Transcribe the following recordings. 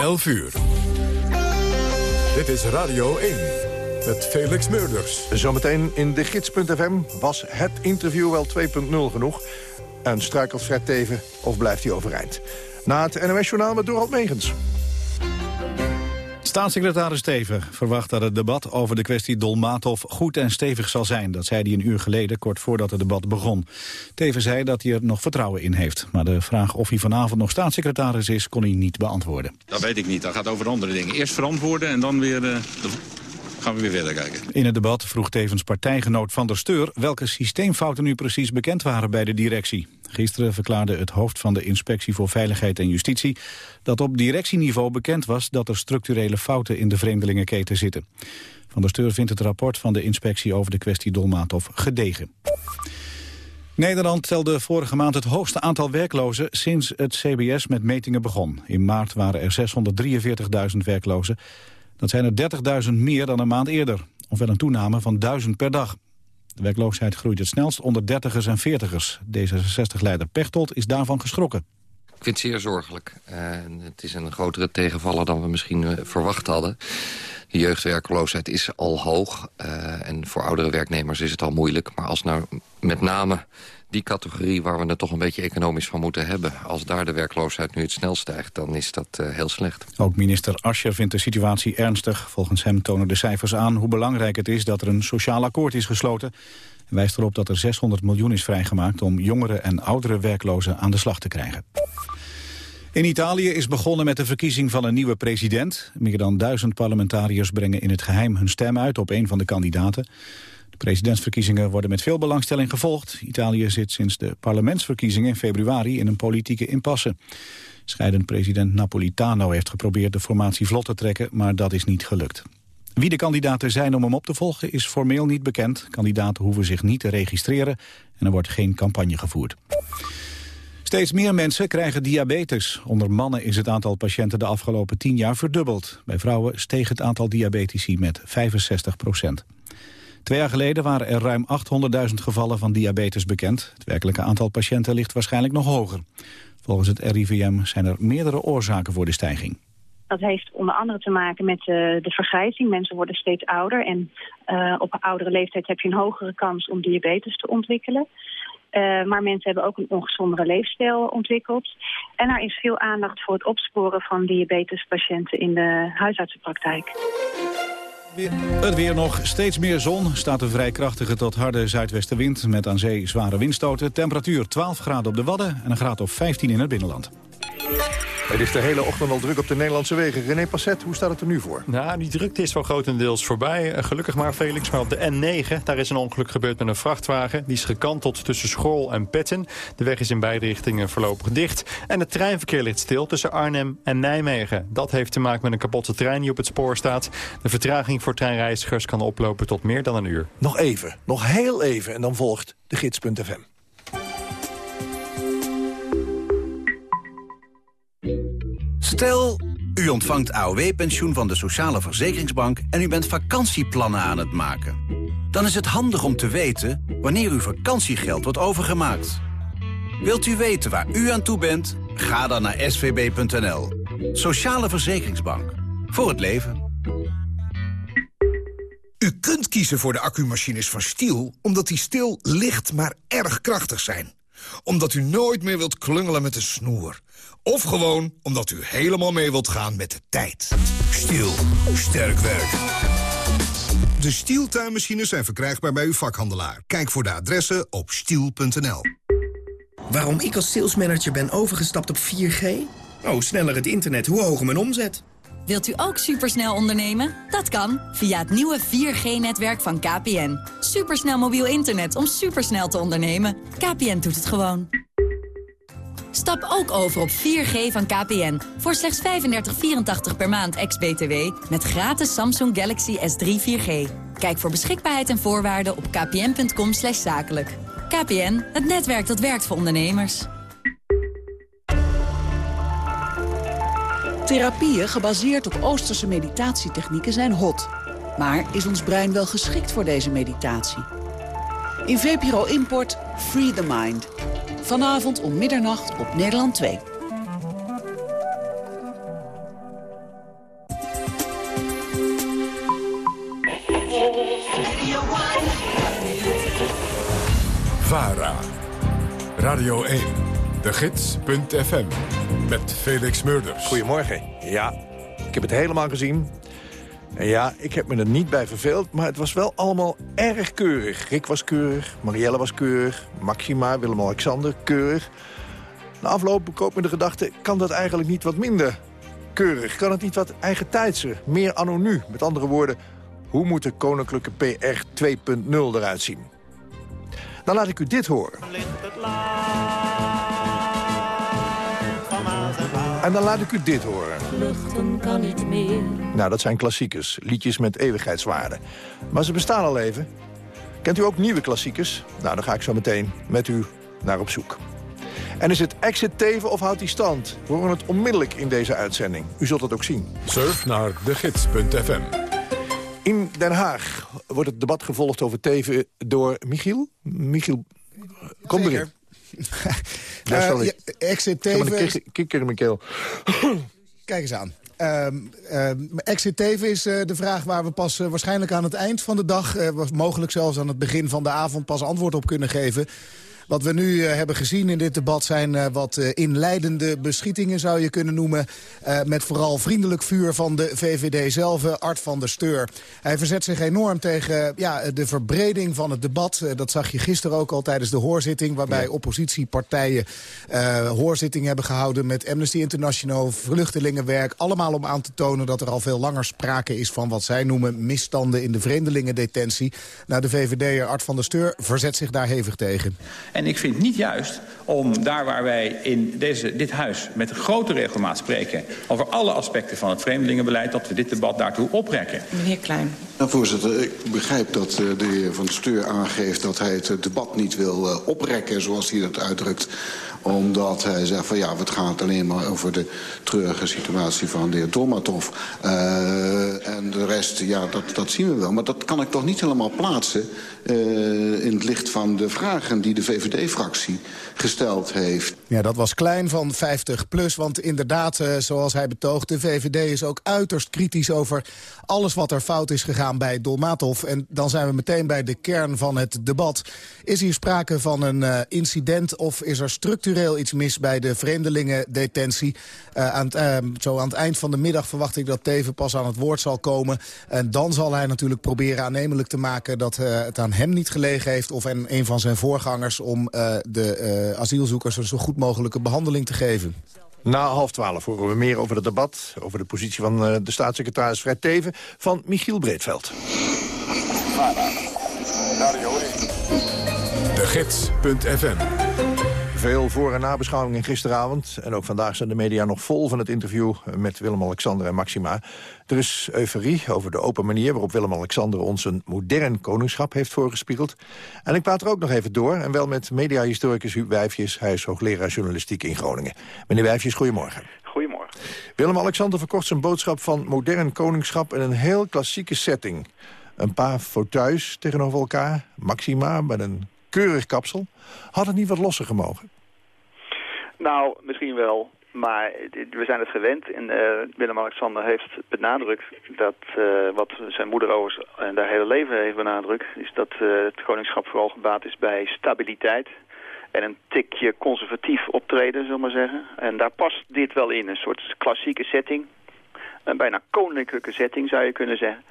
11 uur. Dit is Radio 1 met Felix Meurders. Zometeen in de gids.fm was het interview wel 2.0 genoeg. En struikelt Fred Teven of blijft hij overeind? Na het NOS-journaal met Dorald Megens. Staatssecretaris Teven verwacht dat het debat over de kwestie Dolmatov goed en stevig zal zijn. Dat zei hij een uur geleden, kort voordat het debat begon. Teven zei dat hij er nog vertrouwen in heeft. Maar de vraag of hij vanavond nog staatssecretaris is, kon hij niet beantwoorden. Dat weet ik niet. Dat gaat over andere dingen. Eerst verantwoorden en dan weer... Uh, gaan we weer verder kijken. In het debat vroeg tevens partijgenoot Van der Steur... welke systeemfouten nu precies bekend waren bij de directie. Gisteren verklaarde het hoofd van de Inspectie voor Veiligheid en Justitie... dat op directieniveau bekend was dat er structurele fouten in de vreemdelingenketen zitten. Van der Steur vindt het rapport van de inspectie over de kwestie Dolmatov gedegen. Nederland telde vorige maand het hoogste aantal werklozen sinds het CBS met metingen begon. In maart waren er 643.000 werklozen. Dat zijn er 30.000 meer dan een maand eerder, ofwel een toename van 1000 per dag. De werkloosheid groeit het snelst onder dertigers en veertigers. D66-leider Pechtold is daarvan geschrokken. Ik vind het zeer zorgelijk. Het is een grotere tegenvaller dan we misschien uh, verwacht hadden. De jeugdwerkloosheid is al hoog. Uh, en voor oudere werknemers is het al moeilijk. Maar als nou met name die categorie waar we het toch een beetje economisch van moeten hebben... als daar de werkloosheid nu het snel stijgt, dan is dat uh, heel slecht. Ook minister Ascher vindt de situatie ernstig. Volgens hem tonen de cijfers aan hoe belangrijk het is... dat er een sociaal akkoord is gesloten. Wijst erop dat er 600 miljoen is vrijgemaakt... om jongere en oudere werklozen aan de slag te krijgen. In Italië is begonnen met de verkiezing van een nieuwe president. Meer dan duizend parlementariërs brengen in het geheim hun stem uit op een van de kandidaten. Presidentsverkiezingen worden met veel belangstelling gevolgd. Italië zit sinds de parlementsverkiezingen in februari in een politieke impasse. Scheidend president Napolitano heeft geprobeerd de formatie vlot te trekken, maar dat is niet gelukt. Wie de kandidaten zijn om hem op te volgen is formeel niet bekend. Kandidaten hoeven zich niet te registreren en er wordt geen campagne gevoerd. Steeds meer mensen krijgen diabetes. Onder mannen is het aantal patiënten de afgelopen tien jaar verdubbeld. Bij vrouwen steeg het aantal diabetici met 65 procent. Twee jaar geleden waren er ruim 800.000 gevallen van diabetes bekend. Het werkelijke aantal patiënten ligt waarschijnlijk nog hoger. Volgens het RIVM zijn er meerdere oorzaken voor de stijging. Dat heeft onder andere te maken met de, de vergrijzing. Mensen worden steeds ouder en uh, op een oudere leeftijd heb je een hogere kans om diabetes te ontwikkelen. Uh, maar mensen hebben ook een ongezondere leefstijl ontwikkeld. En er is veel aandacht voor het opsporen van diabetespatiënten in de huisartsenpraktijk. Het weer nog. Steeds meer zon. Staat een vrij krachtige tot harde zuidwestenwind... met aan zee zware windstoten. Temperatuur 12 graden op de Wadden en een graad of 15 in het binnenland. Het is de hele ochtend al druk op de Nederlandse wegen. René Passet, hoe staat het er nu voor? Nou, die drukte is wel grotendeels voorbij. Eh, gelukkig maar, Felix. Maar op de N9, daar is een ongeluk gebeurd met een vrachtwagen. Die is gekanteld tussen School en Petten. De weg is in beide richtingen voorlopig dicht. En het treinverkeer ligt stil tussen Arnhem en Nijmegen. Dat heeft te maken met een kapotte trein die op het spoor staat. De vertraging voor treinreizigers kan oplopen tot meer dan een uur. Nog even, nog heel even en dan volgt de gids.fm. Stel, u ontvangt AOW-pensioen van de Sociale Verzekeringsbank... en u bent vakantieplannen aan het maken. Dan is het handig om te weten wanneer uw vakantiegeld wordt overgemaakt. Wilt u weten waar u aan toe bent? Ga dan naar svb.nl. Sociale Verzekeringsbank. Voor het leven. U kunt kiezen voor de accumachines van Stiel... omdat die stil, licht, maar erg krachtig zijn. Omdat u nooit meer wilt klungelen met een snoer. Of gewoon omdat u helemaal mee wilt gaan met de tijd. Stiel. Sterk werk. De Stiel tuinmachines zijn verkrijgbaar bij uw vakhandelaar. Kijk voor de adressen op stiel.nl. Waarom ik als salesmanager ben overgestapt op 4G? Oh, sneller het internet, hoe hoger mijn omzet. Wilt u ook supersnel ondernemen? Dat kan via het nieuwe 4G-netwerk van KPN. Supersnel mobiel internet om supersnel te ondernemen. KPN doet het gewoon. Stap ook over op 4G van KPN. Voor slechts 35,84 per maand ex-BTW. Met gratis Samsung Galaxy S3 4G. Kijk voor beschikbaarheid en voorwaarden op kpn.com zakelijk. KPN, het netwerk dat werkt voor ondernemers. Therapieën gebaseerd op Oosterse meditatietechnieken zijn hot. Maar is ons brein wel geschikt voor deze meditatie? In VPRO Import Free the Mind. Vanavond om middernacht op Nederland 2. VARA, Radio 1, de gids.fm, met Felix Meurders. Goedemorgen. Ja, ik heb het helemaal gezien. En ja, ik heb me er niet bij verveeld, maar het was wel allemaal erg keurig. Rick was keurig, Marielle was keurig, Maxima, Willem-Alexander, keurig. Na afloop bekoopt me de gedachte, kan dat eigenlijk niet wat minder keurig? Kan het niet wat eigentijdser, meer anonu? Met andere woorden, hoe moet de koninklijke PR 2.0 eruit zien? Dan laat ik u dit horen. En dan laat ik u dit horen. Vluchten kan niet meer. Nou, dat zijn klassiekers. Liedjes met eeuwigheidswaarde. Maar ze bestaan al even. Kent u ook nieuwe klassiekers? Nou, dan ga ik zo meteen met u naar op zoek. En is het exit teven of houdt die stand? We horen het onmiddellijk in deze uitzending. U zult het ook zien. Surf naar degids.fm. In Den Haag wordt het debat gevolgd over teven door Michiel. Michiel, kom erin. Ja, sorry. Uh, ja, exit Ik Teven... kikker in mijn keel. Kijk eens aan. Ehm ehm, exit Teven is eh, de vraag waar we pas eh, waarschijnlijk aan het eind van de dag... eh, mogelijk zelfs aan het begin van de avond pas antwoord op kunnen geven. Wat we nu eh, hebben gezien in dit debat zijn eh, wat eh, inleidende beschietingen, zou je kunnen noemen. Eh, met vooral vriendelijk vuur van de VVD zelf, Art van der Steur. Hij verzet zich enorm tegen ja, de verbreding van het debat. Dat zag je gisteren ook al tijdens de hoorzitting... waarbij oppositiepartijen eh, hoorzittingen hebben gehouden... met Amnesty International, vluchtelingenwerk. Allemaal om aan te tonen dat er al veel langer sprake is... van wat zij noemen misstanden in de vreemdelingendetentie. Nou, de VVD'er Art van der Steur verzet zich daar hevig tegen. En ik vind het niet juist om daar waar wij in deze, dit huis met grote regelmaat spreken... over alle aspecten van het vreemdelingenbeleid... dat we dit debat daartoe oprekken. Meneer Klein. Nou, voorzitter, ik begrijp dat uh, de heer Van Steur aangeeft... dat hij het debat niet wil uh, oprekken, zoals hij dat uitdrukt omdat hij zegt van ja, het gaat alleen maar over de treurige situatie van de heer Dolmatov. Uh, en de rest, ja, dat, dat zien we wel. Maar dat kan ik toch niet helemaal plaatsen uh, in het licht van de vragen die de VVD-fractie gesteld heeft. Ja, dat was klein van 50 plus, want inderdaad, uh, zoals hij betoogt... de VVD is ook uiterst kritisch over alles wat er fout is gegaan bij Dolmatov. En dan zijn we meteen bij de kern van het debat. Is hier sprake van een uh, incident of is er structureel iets mis... bij de vreemdelingendetentie? Uh, aan zo aan het eind van de middag verwacht ik dat Teven pas aan het woord zal komen. En dan zal hij natuurlijk proberen aannemelijk te maken... dat het aan hem niet gelegen heeft of aan een van zijn voorgangers... om de asielzoekers een zo goed mogelijke behandeling te geven. Na half twaalf horen we meer over het debat... over de positie van uh, de staatssecretaris Fred Teven van Michiel Breedveld. De Gids.fm veel voor- en nabeschouwingen gisteravond. En ook vandaag zijn de media nog vol van het interview met Willem-Alexander en Maxima. Er is euforie over de open manier waarop Willem-Alexander ons een modern koningschap heeft voorgespiegeld. En ik praat er ook nog even door, en wel met mediahistoricus Huub Wijfjes. Hij is hoogleraar journalistiek in Groningen. Meneer Wijfjes, goedemorgen. Goedemorgen. Willem-Alexander verkocht zijn boodschap van modern koningschap in een heel klassieke setting. Een paar fauteuils tegenover elkaar, Maxima met een keurig kapsel. Had het niet wat losser gemogen? Nou, misschien wel. Maar we zijn het gewend. En uh, Willem-Alexander heeft benadrukt dat uh, wat zijn moeder overigens en haar hele leven heeft benadrukt... is dat het koningschap vooral gebaat is bij stabiliteit en een tikje conservatief optreden, zullen we maar zeggen. En daar past dit wel in, een soort klassieke setting. Een bijna koninklijke setting, zou je kunnen zeggen.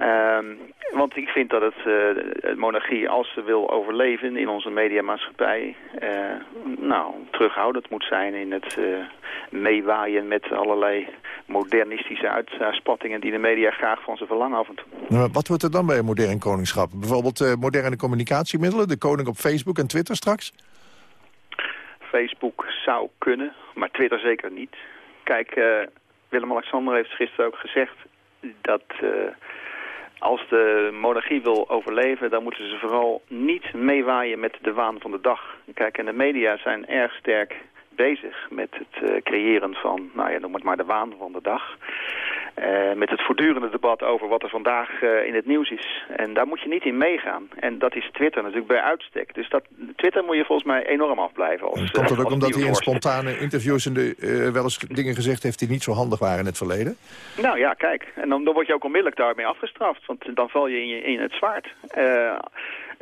Um, want ik vind dat het uh, monarchie, als ze wil overleven in onze mediamaatschappij, uh, nou, terughoudend moet zijn in het uh, meewaaien met allerlei modernistische uitspattingen die de media graag van ze verlangen af en toe. Nou, wat wordt er dan bij een modern koningschap? Bijvoorbeeld moderne communicatiemiddelen, de koning op Facebook en Twitter straks? Facebook zou kunnen, maar Twitter zeker niet. Kijk, Willem-Alexander heeft gisteren ook gezegd dat als de monarchie wil overleven, dan moeten ze vooral niet meewaaien met de waan van de dag. Kijk, en de media zijn erg sterk bezig met het uh, creëren van, nou ja, noem het maar de waan van de dag. Uh, met het voortdurende debat over wat er vandaag uh, in het nieuws is. En daar moet je niet in meegaan. En dat is Twitter natuurlijk bij uitstek. Dus dat, Twitter moet je volgens mij enorm afblijven. Als, Komt dat ook omdat hij in spontane interviews in de, wel eens dingen gezegd heeft die niet zo handig waren in het verleden? Nou ja, kijk. En dan, dan word je ook onmiddellijk daarmee afgestraft. Want dan val je in, je, in het zwaard.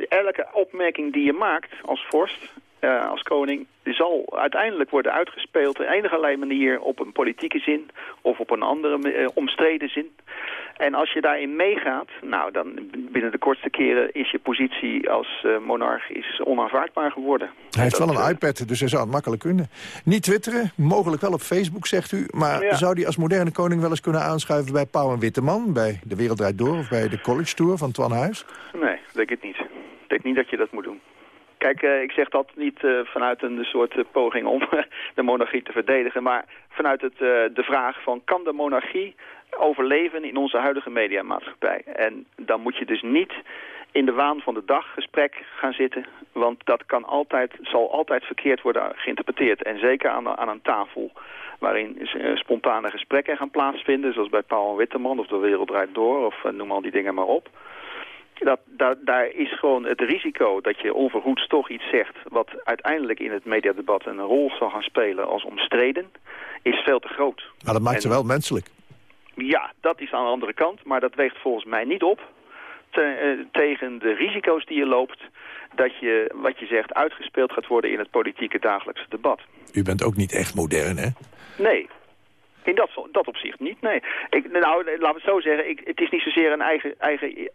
elke opmerking die je maakt als vorst, uh, als koning, zal uiteindelijk worden uitgespeeld in enige manier op een politieke zin of op een andere uh, omstreden zin. En als je daarin meegaat, nou dan binnen de kortste keren is je positie als uh, monarch is onaanvaardbaar geworden. Hij heeft wel een iPad, dus hij zou het makkelijk kunnen. Niet twitteren, mogelijk wel op Facebook, zegt u. Maar ja. zou hij als moderne koning wel eens kunnen aanschuiven bij Pauw en Witteman... bij De Wereld Draait Door of bij de College Tour van Twan Huis? Nee, denk ik niet. Ik denk niet dat je dat moet doen. Kijk, uh, ik zeg dat niet uh, vanuit een soort uh, poging om de monarchie te verdedigen... maar vanuit het, de vraag van kan de monarchie overleven in onze huidige mediamaatschappij. En dan moet je dus niet in de waan van de dag gesprek gaan zitten. Want dat kan altijd, zal altijd verkeerd worden geïnterpreteerd. En zeker aan, aan een tafel waarin spontane gesprekken gaan plaatsvinden. Zoals bij Paul Witteman of De Wereld Draait Door of noem al die dingen maar op. Dat, dat, daar is gewoon het risico dat je onverhoeds toch iets zegt... wat uiteindelijk in het mediadebat een rol zal gaan spelen als omstreden... is veel te groot. Maar dat maakt en, ze wel menselijk. Ja, dat is aan de andere kant. Maar dat weegt volgens mij niet op te, uh, tegen de risico's die je loopt... dat je, wat je zegt, uitgespeeld gaat worden in het politieke dagelijkse debat. U bent ook niet echt modern, hè? Nee, in dat, dat opzicht niet, nee. Ik, nou, laten we het zo zeggen, ik, het is niet zozeer een eigen, eigen uh,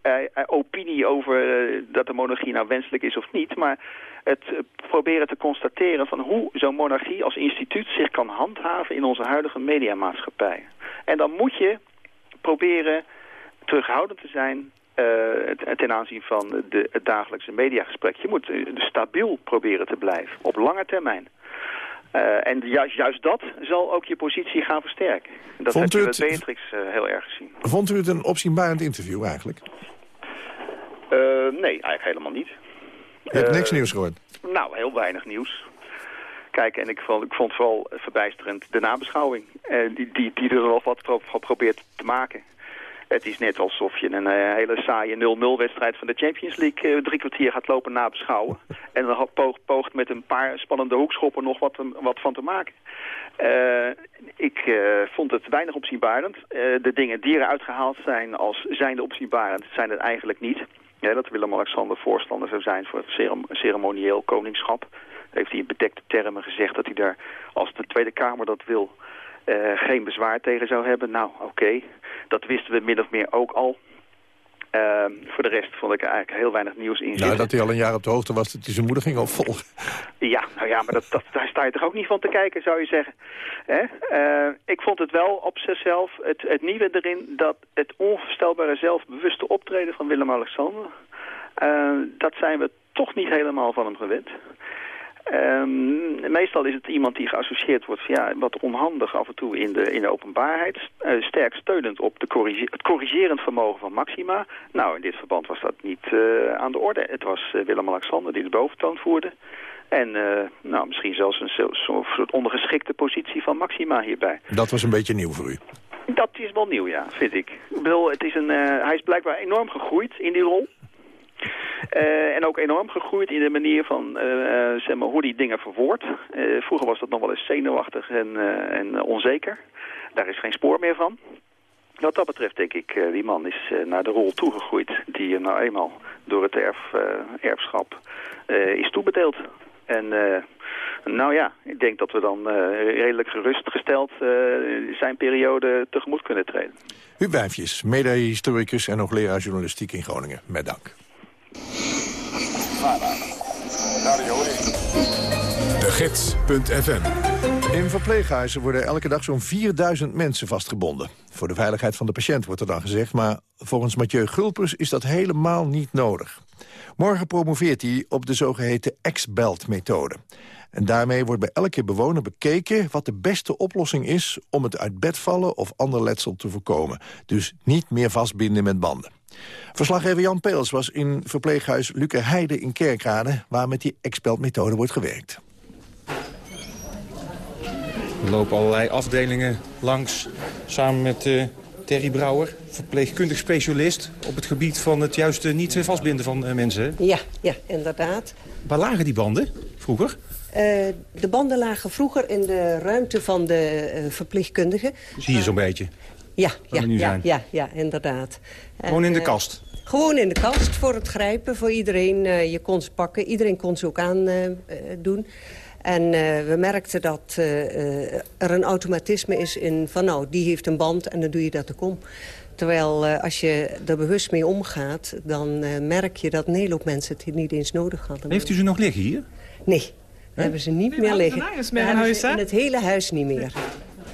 opinie over uh, dat de monarchie nou wenselijk is of niet, maar het proberen te constateren van hoe zo'n monarchie als instituut zich kan handhaven in onze huidige mediamaatschappij. En dan moet je proberen terughoudend te zijn ten aanzien van de, het dagelijkse mediagesprek. Je moet stabiel proberen te blijven, op lange termijn. Uh, en juist, juist dat zal ook je positie gaan versterken. Dat Vond heb je met Beatrix uh, heel erg gezien. Vond u het een opzienbarend interview eigenlijk? Uh, nee, eigenlijk helemaal niet. Je hebt niks nieuws gehoord? Nou, heel weinig nieuws. Kijk, en ik vond, ik vond vooral verbijsterend de nabeschouwing. die, die, die er nog wat van probeert te maken. Het is net alsof je een uh, hele saaie 0-0 wedstrijd van de Champions League uh, drie kwartier gaat lopen nabeschouwen. En dan poogt, poogt met een paar spannende hoekschoppen nog wat, wat van te maken. Uh, ik vond het weinig opzienbarend. de dingen die eruit gehaald zijn als zijnde opzienbarend zijn het eigenlijk niet. Ja, dat Willem-Alexander voorstander zou zijn voor het ceremonieel koningschap. Heeft hij in bedekte termen gezegd dat hij daar, als de Tweede Kamer dat wil, uh, geen bezwaar tegen zou hebben. Nou, oké. Okay. Dat wisten we min of meer ook al. Uh, voor de rest vond ik er eigenlijk heel weinig nieuws in zitten. Nou, dat hij al een jaar op de hoogte was dat hij zijn moeder ging opvolgen. Ja, nou ja, maar dat, dat, daar sta je toch ook niet van te kijken, zou je zeggen. Hè? Uh, ik vond het wel op zichzelf, het, het nieuwe erin... dat het onvoorstelbare zelfbewuste optreden van Willem-Alexander... Uh, dat zijn we toch niet helemaal van hem gewend. Um, meestal is het iemand die geassocieerd wordt ja, wat onhandig af en toe in de, in de openbaarheid. Uh, sterk steunend op de corrige het corrigerend vermogen van Maxima. Nou, in dit verband was dat niet uh, aan de orde. Het was uh, Willem-Alexander die de boventoon voerde. En nou, misschien zelfs een soort ondergeschikte positie van Maxima hierbij. Dat was een beetje nieuw voor u? Dat is wel nieuw, ja, vind ik. Ik bedoel, het is een, hij is blijkbaar enorm gegroeid in die rol. Uh, en ook enorm gegroeid in de manier van uh, zeg maar, hoe die dingen verwoordt. Uh, vroeger was dat nog wel eens zenuwachtig en, en onzeker. Daar is geen spoor meer van. Wat dat betreft denk ik, die man is naar de rol toegegroeid die nou eenmaal door het erf, erfschap is toebedeeld. En nou ja, ik denk dat we dan redelijk gerustgesteld zijn periode tegemoet kunnen treden. Huub Wijfjes, mede-historicus en hoogleraar journalistiek in Groningen. Met dank. De Gids.fm In verpleeghuizen worden elke dag zo'n 4000 mensen vastgebonden. Voor de veiligheid van de patiënt wordt er dan gezegd... maar volgens Mathieu Gulpers is dat helemaal niet nodig. Morgen promoveert hij op de zogeheten X-Belt-methode. En daarmee wordt bij elke bewoner bekeken wat de beste oplossing is... om het uit bed vallen of ander letsel te voorkomen. Dus niet meer vastbinden met banden. Verslaggever Jan Peels was in verpleeghuis Luke Heide in Kerkrade... waar met die expeltmethode wordt gewerkt. Er lopen allerlei afdelingen langs samen met uh, Terry Brouwer... verpleegkundig specialist op het gebied van het juiste niet vastbinden van uh, mensen. Ja, ja, inderdaad. Waar lagen die banden vroeger? Uh, de banden lagen vroeger in de ruimte van de uh, verpleegkundigen. Zie je zo'n beetje? Ja, ja, ja, ja, ja, inderdaad. Gewoon in de kast? Gewoon in de kast voor het grijpen, voor iedereen. Uh, je kon ze pakken, iedereen kon ze ook aan uh, doen. En uh, we merkten dat er een automatisme is in van nou, die heeft een band en dan doe je dat de kom. Terwijl als je er bewust mee omgaat, dan merk je dat een hele hoop mensen het niet eens nodig hadden. Heeft u ze nog liggen hier? Nee, we hebben ze niet meer liggen. in het hele huis niet meer.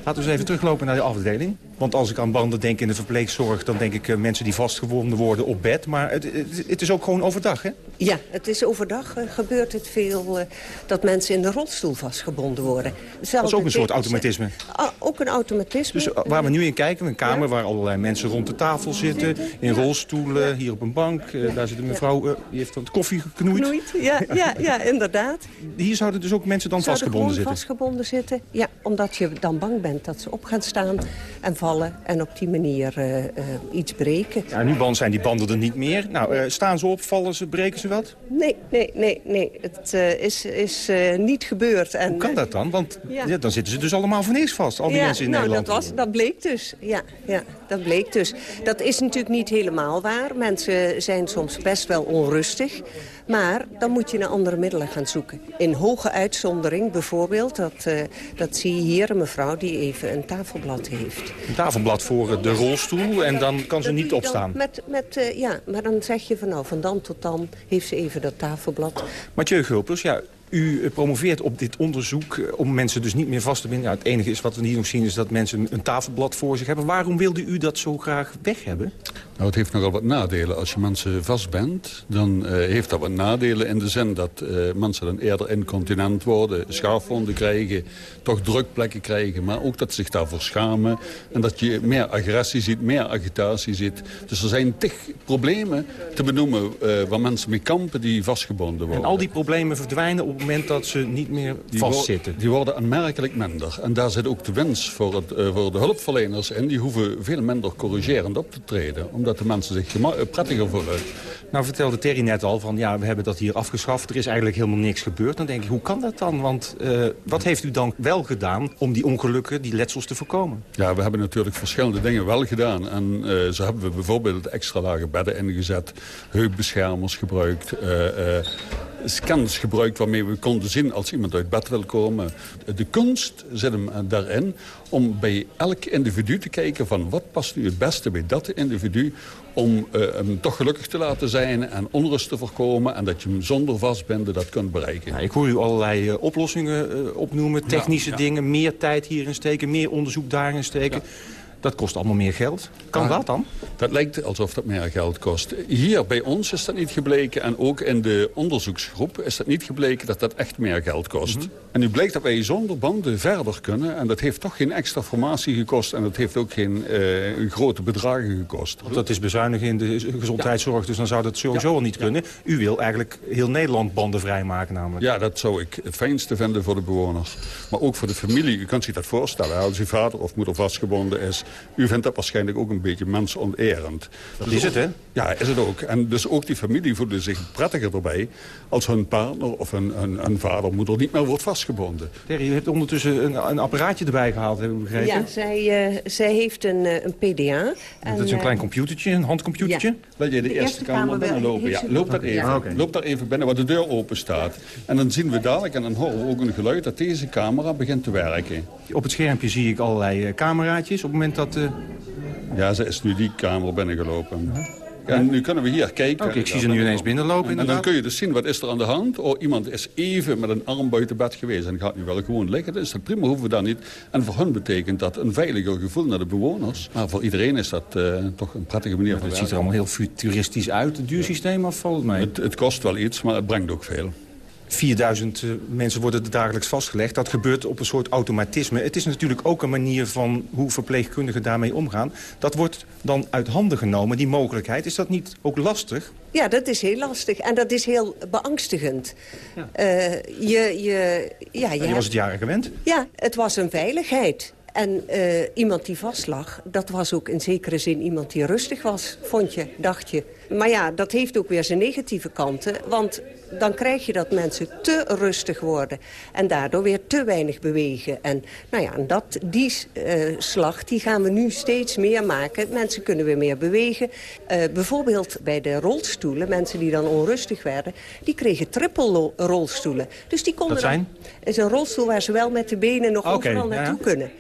Laten we eens even teruglopen naar de afdeling. Want als ik aan banden denk in de verpleegzorg... dan denk ik uh, mensen die vastgewonden worden op bed. Maar het, het, het, is ook gewoon overdag, hè? Ja, het is overdag. Uh, gebeurt het veel uh, dat mensen in de rolstoel vastgebonden worden. Zelfde dat is ook een soort automatisme. Ah, ook een automatisme. Dus waar we nu in kijken, een kamer waar allerlei mensen rond de tafel zitten... in rolstoelen, hier op een bank. daar zit een mevrouw, die heeft dan koffie geknoeid. Knoeid, ja, ja, ja, inderdaad. Hier zouden dus ook mensen dan vastgebonden zitten? vastgebonden zitten, ja. Omdat je dan bang bent dat ze op gaan staan en vallen en op die manier uh, uh, iets breken. Ja, nu zijn die banden er niet meer. Nou, uh, staan ze op, vallen ze, breken ze wat? Nee, nee, nee, nee. Het is, is niet gebeurd. En, Hoe kan dat dan? Want ja. Dan zitten ze dus allemaal voor niks vast, al die mensen in nou, Nederland. Dat, was, dat bleek dus, ja, ja. Dat bleek dus. Dat is natuurlijk niet helemaal waar. Mensen zijn soms best wel onrustig. Maar dan moet je naar andere middelen gaan zoeken. In hoge uitzondering bijvoorbeeld, dat, uh, dat zie je hier een mevrouw die even een tafelblad heeft. Een tafelblad voor de rolstoel en dan kan ze niet opstaan? Met, met, uh, ja, maar dan zeg je van nou, van dan tot dan heeft ze even dat tafelblad. Mathieu Gulpers, ja, u promoveert op dit onderzoek om mensen dus niet meer vast te binden. Ja, het enige is wat we hier nog zien is dat mensen een tafelblad voor zich hebben. Waarom wilde u dat zo graag weg hebben? Nou, het heeft nogal wat nadelen. Als je mensen vastbent, dan uh, heeft dat wat nadelen in de zin dat uh, mensen dan eerder incontinent worden, schaafwonden krijgen, toch drukplekken krijgen, maar ook dat ze zich daarvoor schamen en dat je meer agressie ziet, meer agitatie ziet. Dus er zijn tig problemen te benoemen uh, waar mensen mee kampen die vastgebonden worden. En al die problemen verdwijnen op het moment dat ze niet meer vastzitten? Die worden aanmerkelijk minder. En daar zit ook de wens voor, het, voor de hulpverleners in. Die hoeven veel minder corrigerend op te treden, omdat dat de mensen zich prettiger voelen. Nou vertelde Terry net al van ja, we hebben dat hier afgeschaft. Er is eigenlijk helemaal niks gebeurd. Dan denk ik, hoe kan dat dan? Want uh, wat heeft u dan wel gedaan om die ongelukken, die letsels te voorkomen? Ja, we hebben natuurlijk verschillende dingen wel gedaan. En uh, zo hebben we bijvoorbeeld extra lage bedden ingezet. Heupbeschermers gebruikt. Uh, scans gebruikt waarmee we konden zien als iemand uit bed wil komen. De kunst zit hem daarin om bij elk individu te kijken van wat past nu het beste bij dat individu om uh, hem toch gelukkig te laten zijn en onrust te voorkomen... en dat je hem zonder vastbinden dat kunt bereiken. Ja, ik hoor u allerlei uh, oplossingen uh, opnoemen, technische ja, ja. dingen... meer tijd hierin steken, meer onderzoek daarin steken... Dat kost allemaal meer geld. Kan dat dan? Dat lijkt alsof dat meer geld kost. Hier bij ons is dat niet gebleken. En ook in de onderzoeksgroep is dat niet gebleken dat dat echt meer geld kost. Mm -hmm. En nu blijkt dat wij zonder banden verder kunnen. En dat heeft toch geen extra formatie gekost. En dat heeft ook geen uh, grote bedragen gekost. Want dat is bezuinigen in de gezondheidszorg. Ja. Dus dan zou dat sowieso ja. al niet kunnen. U wil eigenlijk heel Nederland banden vrijmaken namelijk. Ja, dat zou ik het fijnste vinden voor de bewoners. Maar ook voor de familie. U kunt zich dat voorstellen. Als uw vader of moeder vastgebonden is u vindt dat waarschijnlijk ook een beetje mensonterend. Dat dus is het, hè? Ja, is het ook. En dus ook die familie voelen zich prettiger erbij... als hun partner of hun, hun, hun vader, moeder niet meer wordt vastgebonden. Terry, u hebt ondertussen een, een apparaatje erbij gehaald, heb ik begrepen? Ja, zij, uh, zij heeft een, uh, een PDA. En, dat is een klein computertje, een handcomputertje? Ja. Laat je de, de eerste, eerste kamer, kamer binnenlopen? Ja, loop dat even. Okay. Loop daar even binnen waar de deur open staat. En dan zien we dadelijk, en dan horen we ook een geluid... dat deze camera begint te werken. Op het schermpje zie ik allerlei uh, cameraatjes. Op het moment dat... Uh... Ja, ze is nu die kamer binnengelopen. Ja. En nu kunnen we hier kijken. Okay, ik zie ze nu ineens binnenlopen. En, en dan kun je dus zien, wat is er aan de hand? Oh, iemand is even met een arm buiten bed geweest en gaat nu wel gewoon liggen. Dat is dat prima, hoeven we daar niet. En voor hun betekent dat een veiliger gevoel naar de bewoners. Maar voor iedereen is dat uh, toch een prettige manier van Het ziet er allemaal heel futuristisch uit, het duursysteem, of valt het mij? Het, het kost wel iets, maar het brengt ook veel. 4000 mensen worden er dagelijks vastgelegd. Dat gebeurt op een soort automatisme. Het is natuurlijk ook een manier van hoe verpleegkundigen daarmee omgaan. Dat wordt dan uit handen genomen, die mogelijkheid. Is dat niet ook lastig? Ja, dat is heel lastig. En dat is heel beangstigend. Ja. Uh, je, je, ja, je, je was het jaren gewend? Ja, het was een veiligheid. En uh, iemand die vastlag, dat was ook in zekere zin iemand die rustig was, vond je, dacht je. maar ja, dat heeft ook weer zijn negatieve kanten. Want dan krijg je dat mensen te rustig worden. En daardoor weer te weinig bewegen. En nou ja, dat, die uh, slag die gaan we nu steeds meer maken. Mensen kunnen weer meer bewegen. Uh, bijvoorbeeld bij de rolstoelen, mensen die dan onrustig werden... die kregen trippelrolstoelen. Dus die konden... Dat zijn? Is een rolstoel waar ze wel met de benen nog okay, overal naartoe ja. kunnen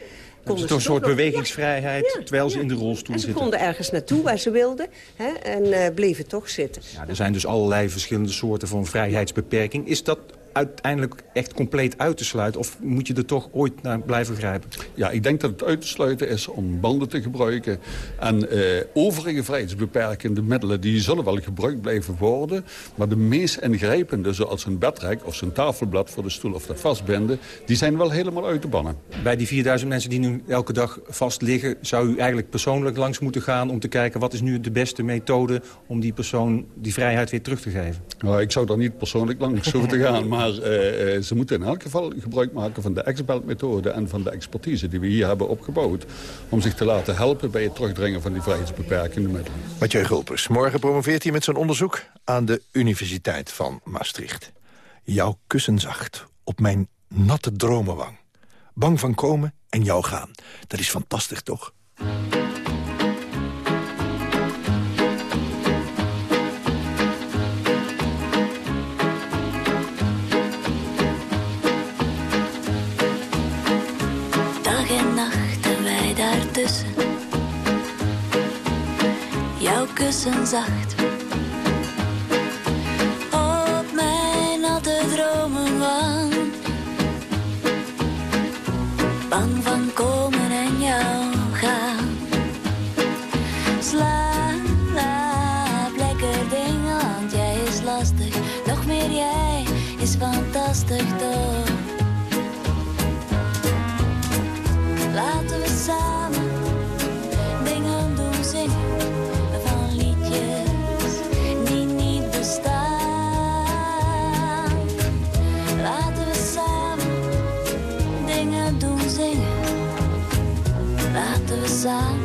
konden ze een soort bewegingsvrijheid ja, terwijl ze in de rolstoel zitten. ze konden ergens naartoe waar ze wilden hè, en uh, bleven toch zitten. Ja, er zijn dus allerlei verschillende soorten van vrijheidsbeperking. Is dat uiteindelijk echt compleet uit te sluiten? Of moet je er toch ooit naar blijven grijpen? Ja, ik denk dat het uit te sluiten is om banden te gebruiken. En uh, overige vrijheidsbeperkende middelen die zullen wel gebruikt blijven worden. Maar de meest ingrijpende, zoals een bedrek of een tafelblad voor de stoel of dat vastbinden... die zijn wel helemaal uit de bannen. Bij die 4000 mensen die nu elke dag vast liggen... zou u eigenlijk persoonlijk langs moeten gaan om te kijken... wat is nu de beste methode om die persoon die vrijheid weer terug te geven? Nou, ik zou daar niet persoonlijk langs hoeven te gaan... Maar maar uh, ze moeten in elk geval gebruik maken van de expeltmethode... en van de expertise die we hier hebben opgebouwd... om zich te laten helpen bij het terugdringen van die vrijheidsbeperkende middelen. Mathieu Gulpers, morgen promoveert hij met zijn onderzoek... aan de Universiteit van Maastricht. Jouw kussen zacht op mijn natte dromenwang. Bang van komen en jou gaan. Dat is fantastisch, toch? Kussen zacht. Op mijn natte dromen wang. Bang van komen en jou gaan. Slaap, lekker dingen, want jij is lastig. Nog meer jij is fantastisch toch. Laten we samen Laten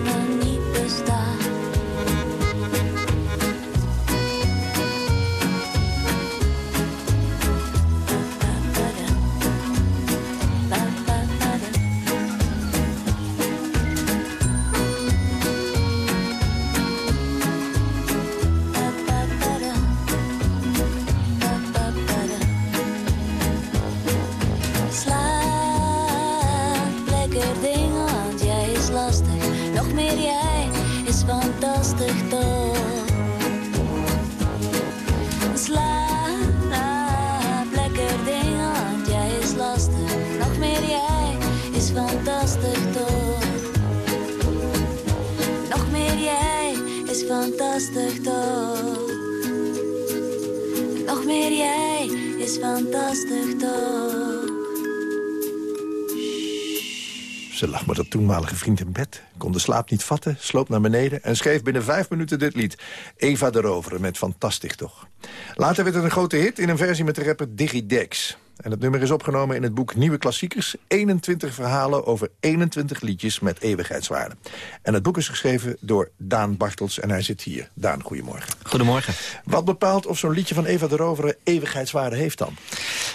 Ze lag met haar toenmalige vriend in bed, kon de slaap niet vatten, sloop naar beneden... en schreef binnen vijf minuten dit lied. Eva de Rovere met Fantastisch toch. Later werd het een grote hit in een versie met de rapper Digidex. En het nummer is opgenomen in het boek Nieuwe Klassiekers. 21 verhalen over 21 liedjes met eeuwigheidswaarde. En het boek is geschreven door Daan Bartels en hij zit hier. Daan, goedemorgen. Goedemorgen. Wat bepaalt of zo'n liedje van Eva de Rovere eeuwigheidswaarde heeft dan?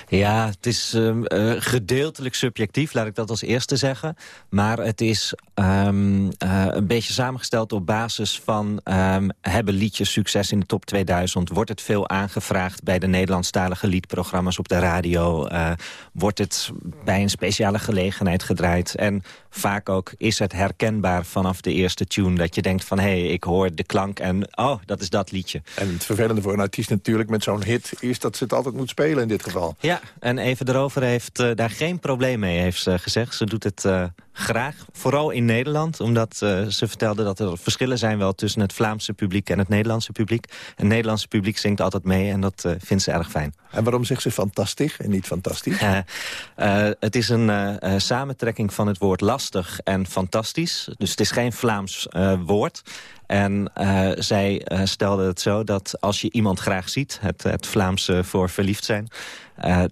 Ja, het is uh, gedeeltelijk subjectief, laat ik dat als eerste zeggen. Maar het is um, uh, een beetje samengesteld op basis van... Um, hebben liedjes succes in de top 2000? Wordt het veel aangevraagd bij de Nederlandstalige liedprogramma's op de radio? Uh, wordt het bij een speciale gelegenheid gedraaid. En vaak ook is het herkenbaar vanaf de eerste tune... dat je denkt van, hé, hey, ik hoor de klank en oh, dat is dat liedje. En het vervelende voor een artiest natuurlijk met zo'n hit... is dat ze het altijd moet spelen in dit geval. Ja, en Even erover heeft uh, daar geen probleem mee, heeft ze gezegd. Ze doet het uh, graag, vooral in Nederland. Omdat uh, ze vertelde dat er verschillen zijn wel tussen het Vlaamse publiek en het Nederlandse publiek. Het Nederlandse publiek zingt altijd mee en dat vindt ze erg fijn. En waarom zegt ze fantastisch en niet fantastisch? het is een samentrekking van het woord lastig en fantastisch. Dus het is geen Vlaams woord. En uh, zij uh, stelde het zo dat als je iemand graag ziet... het, het Vlaamse voor verliefd zijn...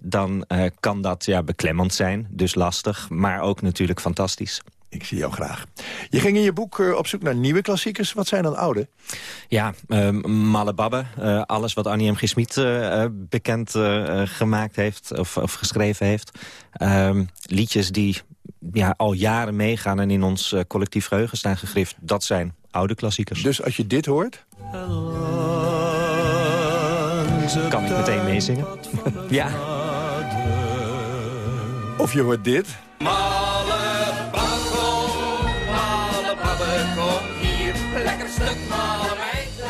Dan kan dat ja, beklemmend zijn, dus lastig, maar ook natuurlijk fantastisch. Ik zie jou graag. Je ging in je boek eh, op zoek naar nieuwe klassiekers. Wat zijn dan oude? Ja, uh, Malle Babbe. Uh, alles wat Annie M. G. Smit uh, bekend gemaakt heeft of, of geschreven heeft. Ehm, liedjes die ja, al jaren meegaan en in ons collectief geheugen staan gegrift. Dat zijn oude klassiekers. Dus als je dit hoort... Kan ik meteen meezingen? ja. Of je hoort dit...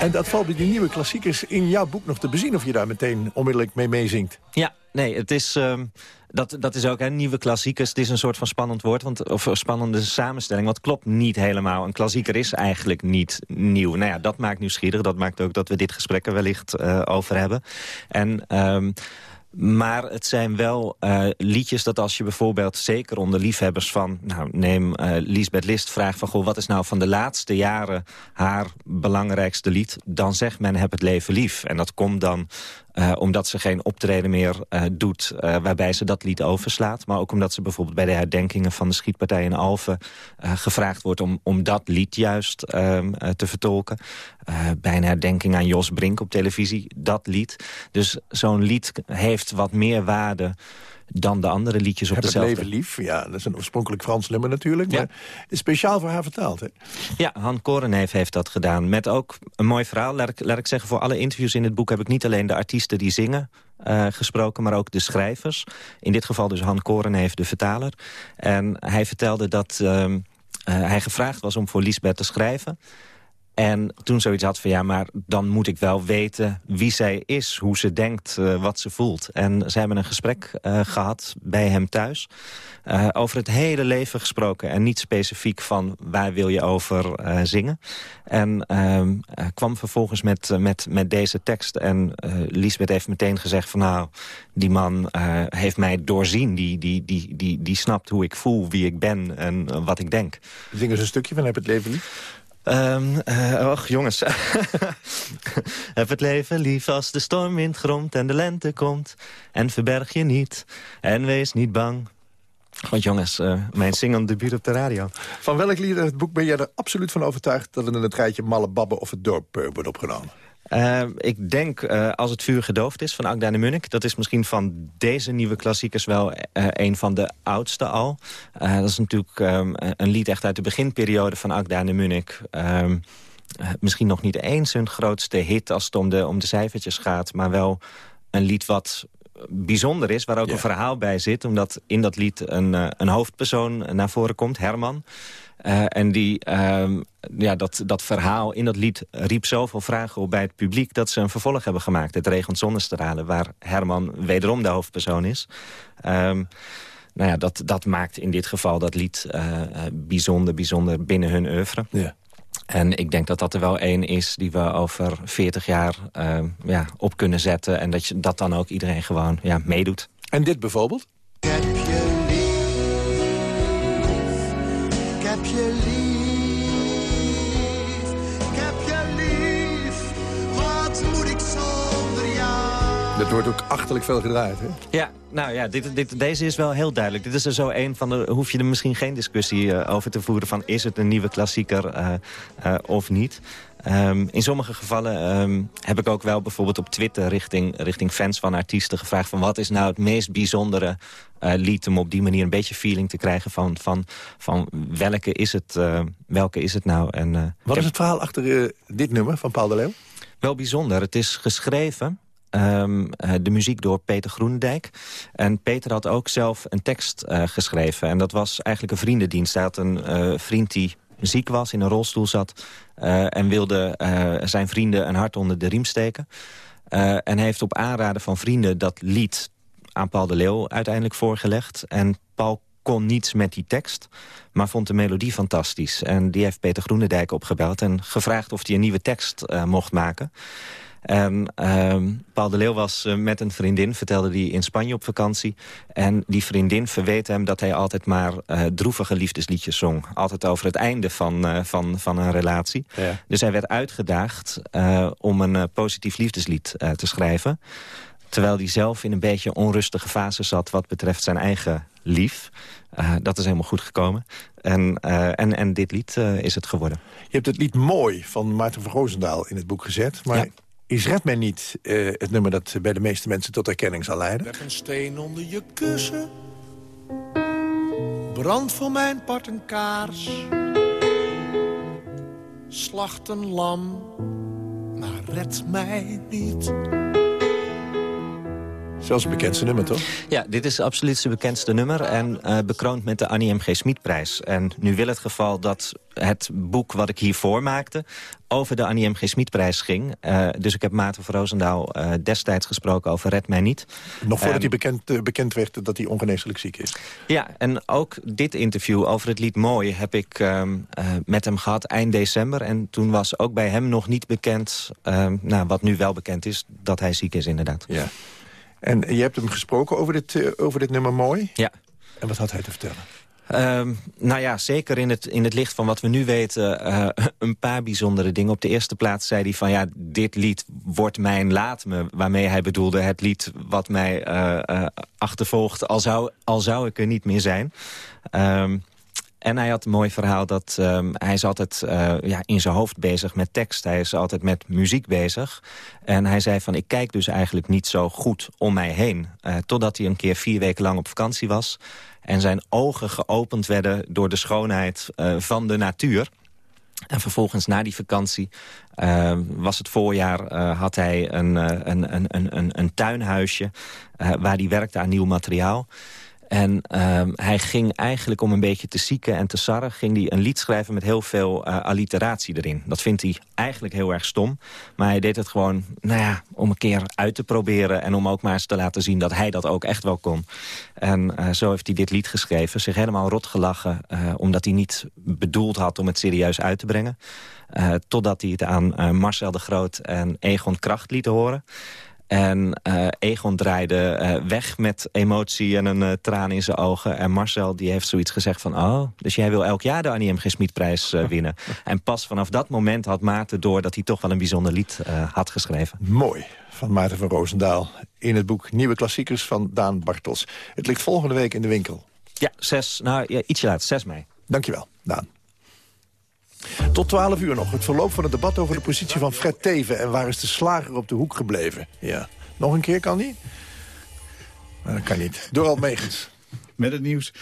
En dat valt bij die nieuwe klassiekers in jouw boek nog te bezien... of je daar meteen onmiddellijk mee meezingt. Ja, nee, het is... Uh, dat, dat is ook een nieuwe klassiekers. Het is een soort van spannend woord, want, of spannende samenstelling. Want klopt niet helemaal. Een klassieker is eigenlijk niet nieuw. Nou ja, dat maakt nieuwsgierig. Dat maakt ook dat we dit gesprek er wellicht uh, over hebben. En... Um, maar het zijn wel uh, liedjes dat als je bijvoorbeeld, zeker onder liefhebbers van... nou, neem uh, Lisbeth List, vraagt van... Goh, wat is nou van de laatste jaren haar belangrijkste lied? Dan zegt men, heb het leven lief. En dat komt dan uh, omdat ze geen optreden meer uh, doet uh, waarbij ze dat lied overslaat. Maar ook omdat ze bijvoorbeeld bij de herdenkingen van de schietpartij in Alphen... gevraagd wordt om, om dat lied juist ehm, te vertolken. bij een herdenking aan Jos Brink op televisie, dat lied. Dus zo'n lied heeft wat meer waarde dan de andere liedjes op Heb dezelfde. het leven lief, ja, dat is een oorspronkelijk Frans nummer natuurlijk. Maar is speciaal voor haar vertaald, hè? Ja, Han Korenheef heeft dat gedaan. Met ook een mooi verhaal. Laat ik, laat ik zeggen, voor alle interviews in het boek... heb ik niet alleen de artiesten die zingen uh, gesproken... maar ook de schrijvers. In dit geval dus Han Korenheef, de vertaler. En hij vertelde dat uh, uh, hij gevraagd was om voor Lisbeth te schrijven... En toen zoiets had van ja, maar dan moet ik wel weten wie zij is, hoe ze denkt, uh, wat ze voelt. En ze hebben een gesprek uh, gehad bij hem thuis. Uh, over het hele leven gesproken en niet specifiek van waar wil je over zingen. En ehm, kwam vervolgens met, met, met deze tekst. En Lisbeth heeft meteen gezegd van nou, die man heeft mij doorzien. Die, die, die, die, die snapt hoe ik voel, wie ik ben en wat ik denk. Zingen ze een stukje van Heb het leven lief? Um, och, jongens. Heb het leven lief als de stormwind gromt en de lente komt. En verberg je niet en wees niet bang. Want jongens, uh, mijn zingend debuut op de radio. Van welk lied in het boek ben jij er absoluut van overtuigd... dat het in het rijtje Malle Babbe of het dorp uh, wordt opgenomen? Uh, ik denk uh, Als het vuur gedoofd is van Agda de Munnik. Dat is misschien van deze nieuwe klassiekers wel uh, een van de oudste al. dat is natuurlijk um, een lied echt uit de beginperiode van Agda de Munnik. Um, misschien nog niet eens hun grootste hit als het om de, om de cijfertjes gaat. Maar wel een lied wat bijzonder is, waar ook ja. een verhaal bij zit. Omdat in dat lied een, een hoofdpersoon naar voren komt, Herman. Uh, en die, uh, ja, dat, dat verhaal in dat lied riep zoveel vragen op bij het publiek... dat ze een vervolg hebben gemaakt, Het regent zonnestralen... waar Herman wederom de hoofdpersoon is. Um, nou ja, dat, dat maakt in dit geval dat lied uh, bijzonder, bijzonder binnen hun oeuvre. Ja. En ik denk dat dat er wel één is die we over 40 jaar uh, ja, op kunnen zetten. En dat, je, dat dan ook iedereen gewoon ja, meedoet. En dit bijvoorbeeld? Je lief, ik heb je lief. Wat moet ik zonder jou? Dat wordt ook achterlijk veel gedraaid, hè? Ja, nou ja, dit, dit, deze is wel heel duidelijk. Dit is er zo een van de... hoef je er misschien geen discussie uh, over te voeren... van is het een nieuwe klassieker uh, uh, of niet. Um, in sommige gevallen um, heb ik ook wel bijvoorbeeld op Twitter... Richting, richting fans van artiesten gevraagd... van wat is nou het meest bijzondere lied... om op die manier een beetje feeling te krijgen... van, van, van welke, is het, welke is het nou. En, wat is het verhaal achter dit nummer van Paul de Leeuw? Wel bijzonder. Het is geschreven... Um, uh, de muziek door Peter Groenendijk. En Peter had ook zelf een tekst geschreven. En dat was eigenlijk een vriendendienst. Hij had een vriend die ziek was, in een rolstoel zat... en wilde zijn vrienden een hart onder de riem steken. en heeft op aanraden van vrienden dat lied aan Paul de Leeuw uiteindelijk voorgelegd. En Paul kon niets met die tekst, maar vond de melodie fantastisch. En die heeft Peter Groenendijk opgebeld en gevraagd of hij een nieuwe tekst mocht maken... En uh, Paul de Leeuw was uh, met een vriendin, vertelde hij in Spanje op vakantie. En die vriendin verweet hem dat hij altijd maar uh, droevige liefdesliedjes zong. Altijd over het einde van, uh, van, van een relatie. Ja. Dus hij werd uitgedaagd om een positief liefdeslied te schrijven. terwijl hij zelf in een beetje onrustige fase zat... wat betreft zijn eigen lief. Eh, dat is helemaal goed gekomen. En, eh, en, en dit lied eh, is het geworden. Je hebt het lied Mooi van Maarten van Roosendaal in het boek gezet. Maar is Red mij niet het nummer dat bij de meeste mensen tot erkenning zal leiden? Leg een steen onder je kussen. Brand voor mijn part een kaars. Slacht een lam, maar red mij niet. Zelfs het bekendste nummer, toch? Ja, dit is absoluut zijn bekendste nummer. En uh, bekroond met de Annie M. G. Smitprijs. En nu wil het geval dat het boek wat ik hiervoor maakte... over de Annie M. G. Smitprijs ging. Uh, dus ik heb Maarten van Roosendaal uh, destijds gesproken over Red Mij Niet. Nog voordat um, hij bekend, bekend werd dat hij ongeneeslijk ziek is. Ja, en ook dit interview over het lied Mooi... heb ik um, met hem gehad eind december. En toen was ook bij hem nog niet bekend... Um, nou, wat nu wel bekend is, dat hij ziek is inderdaad. Ja. En je hebt hem gesproken over dit, uh, over dit nummer Mooi? Ja. En wat had hij te vertellen? Um, nou ja, zeker in het, in het licht van wat we nu weten... Uh, een paar bijzondere dingen. Op de eerste plaats zei hij van... ja, dit lied wordt mijn laat me. Waarmee hij bedoelde het lied wat mij uh, achtervolgt... Al zou, al zou ik er niet meer zijn. Um, en hij had een mooi verhaal dat um, hij is altijd uh, ja, in zijn hoofd bezig met tekst. Hij is altijd met muziek bezig. En hij zei van ik kijk dus eigenlijk niet zo goed om mij heen. Uh, totdat hij een keer vier weken lang op vakantie was. En zijn ogen geopend werden door de schoonheid uh, van de natuur. En vervolgens na die vakantie was het voorjaar, had hij een, een, een, een, een tuinhuisje waar hij werkte aan nieuw materiaal. En uh, hij ging eigenlijk om een beetje te zieken en te sarren... ging hij een lied schrijven met heel veel uh, alliteratie erin. Dat vindt hij eigenlijk heel erg stom. Maar hij deed het gewoon nou ja, om een keer uit te proberen... en om ook maar eens te laten zien dat hij dat ook echt wel kon. En uh, zo heeft hij dit lied geschreven. Zich helemaal rot gelachen, omdat hij niet bedoeld had om het serieus uit te brengen. totdat hij het aan Marcel de Groot en Egon Kracht liet horen... En uh, Egon draaide uh, weg met emotie en een uh, traan in zijn ogen. En Marcel die heeft zoiets gezegd van... oh, dus jij wil elk jaar de Annie M. G. Smitprijs winnen. en pas vanaf dat moment had Maarten door... dat hij toch wel een bijzonder lied had geschreven. Mooi, van Maarten van Roosendaal. In het boek Nieuwe Klassiekers van Daan Bartels. Het ligt volgende week in de winkel. Ja, zes, nou, ja, ietsje later, 6 mei. Dankjewel, Daan. Tot 12 uur nog. Het verloop van het debat over de positie van Fred Teven. En waar is de slager op de hoek gebleven? Ja. Nog een keer kan die? Maar dat kan niet. Doral Megens. Met het nieuws.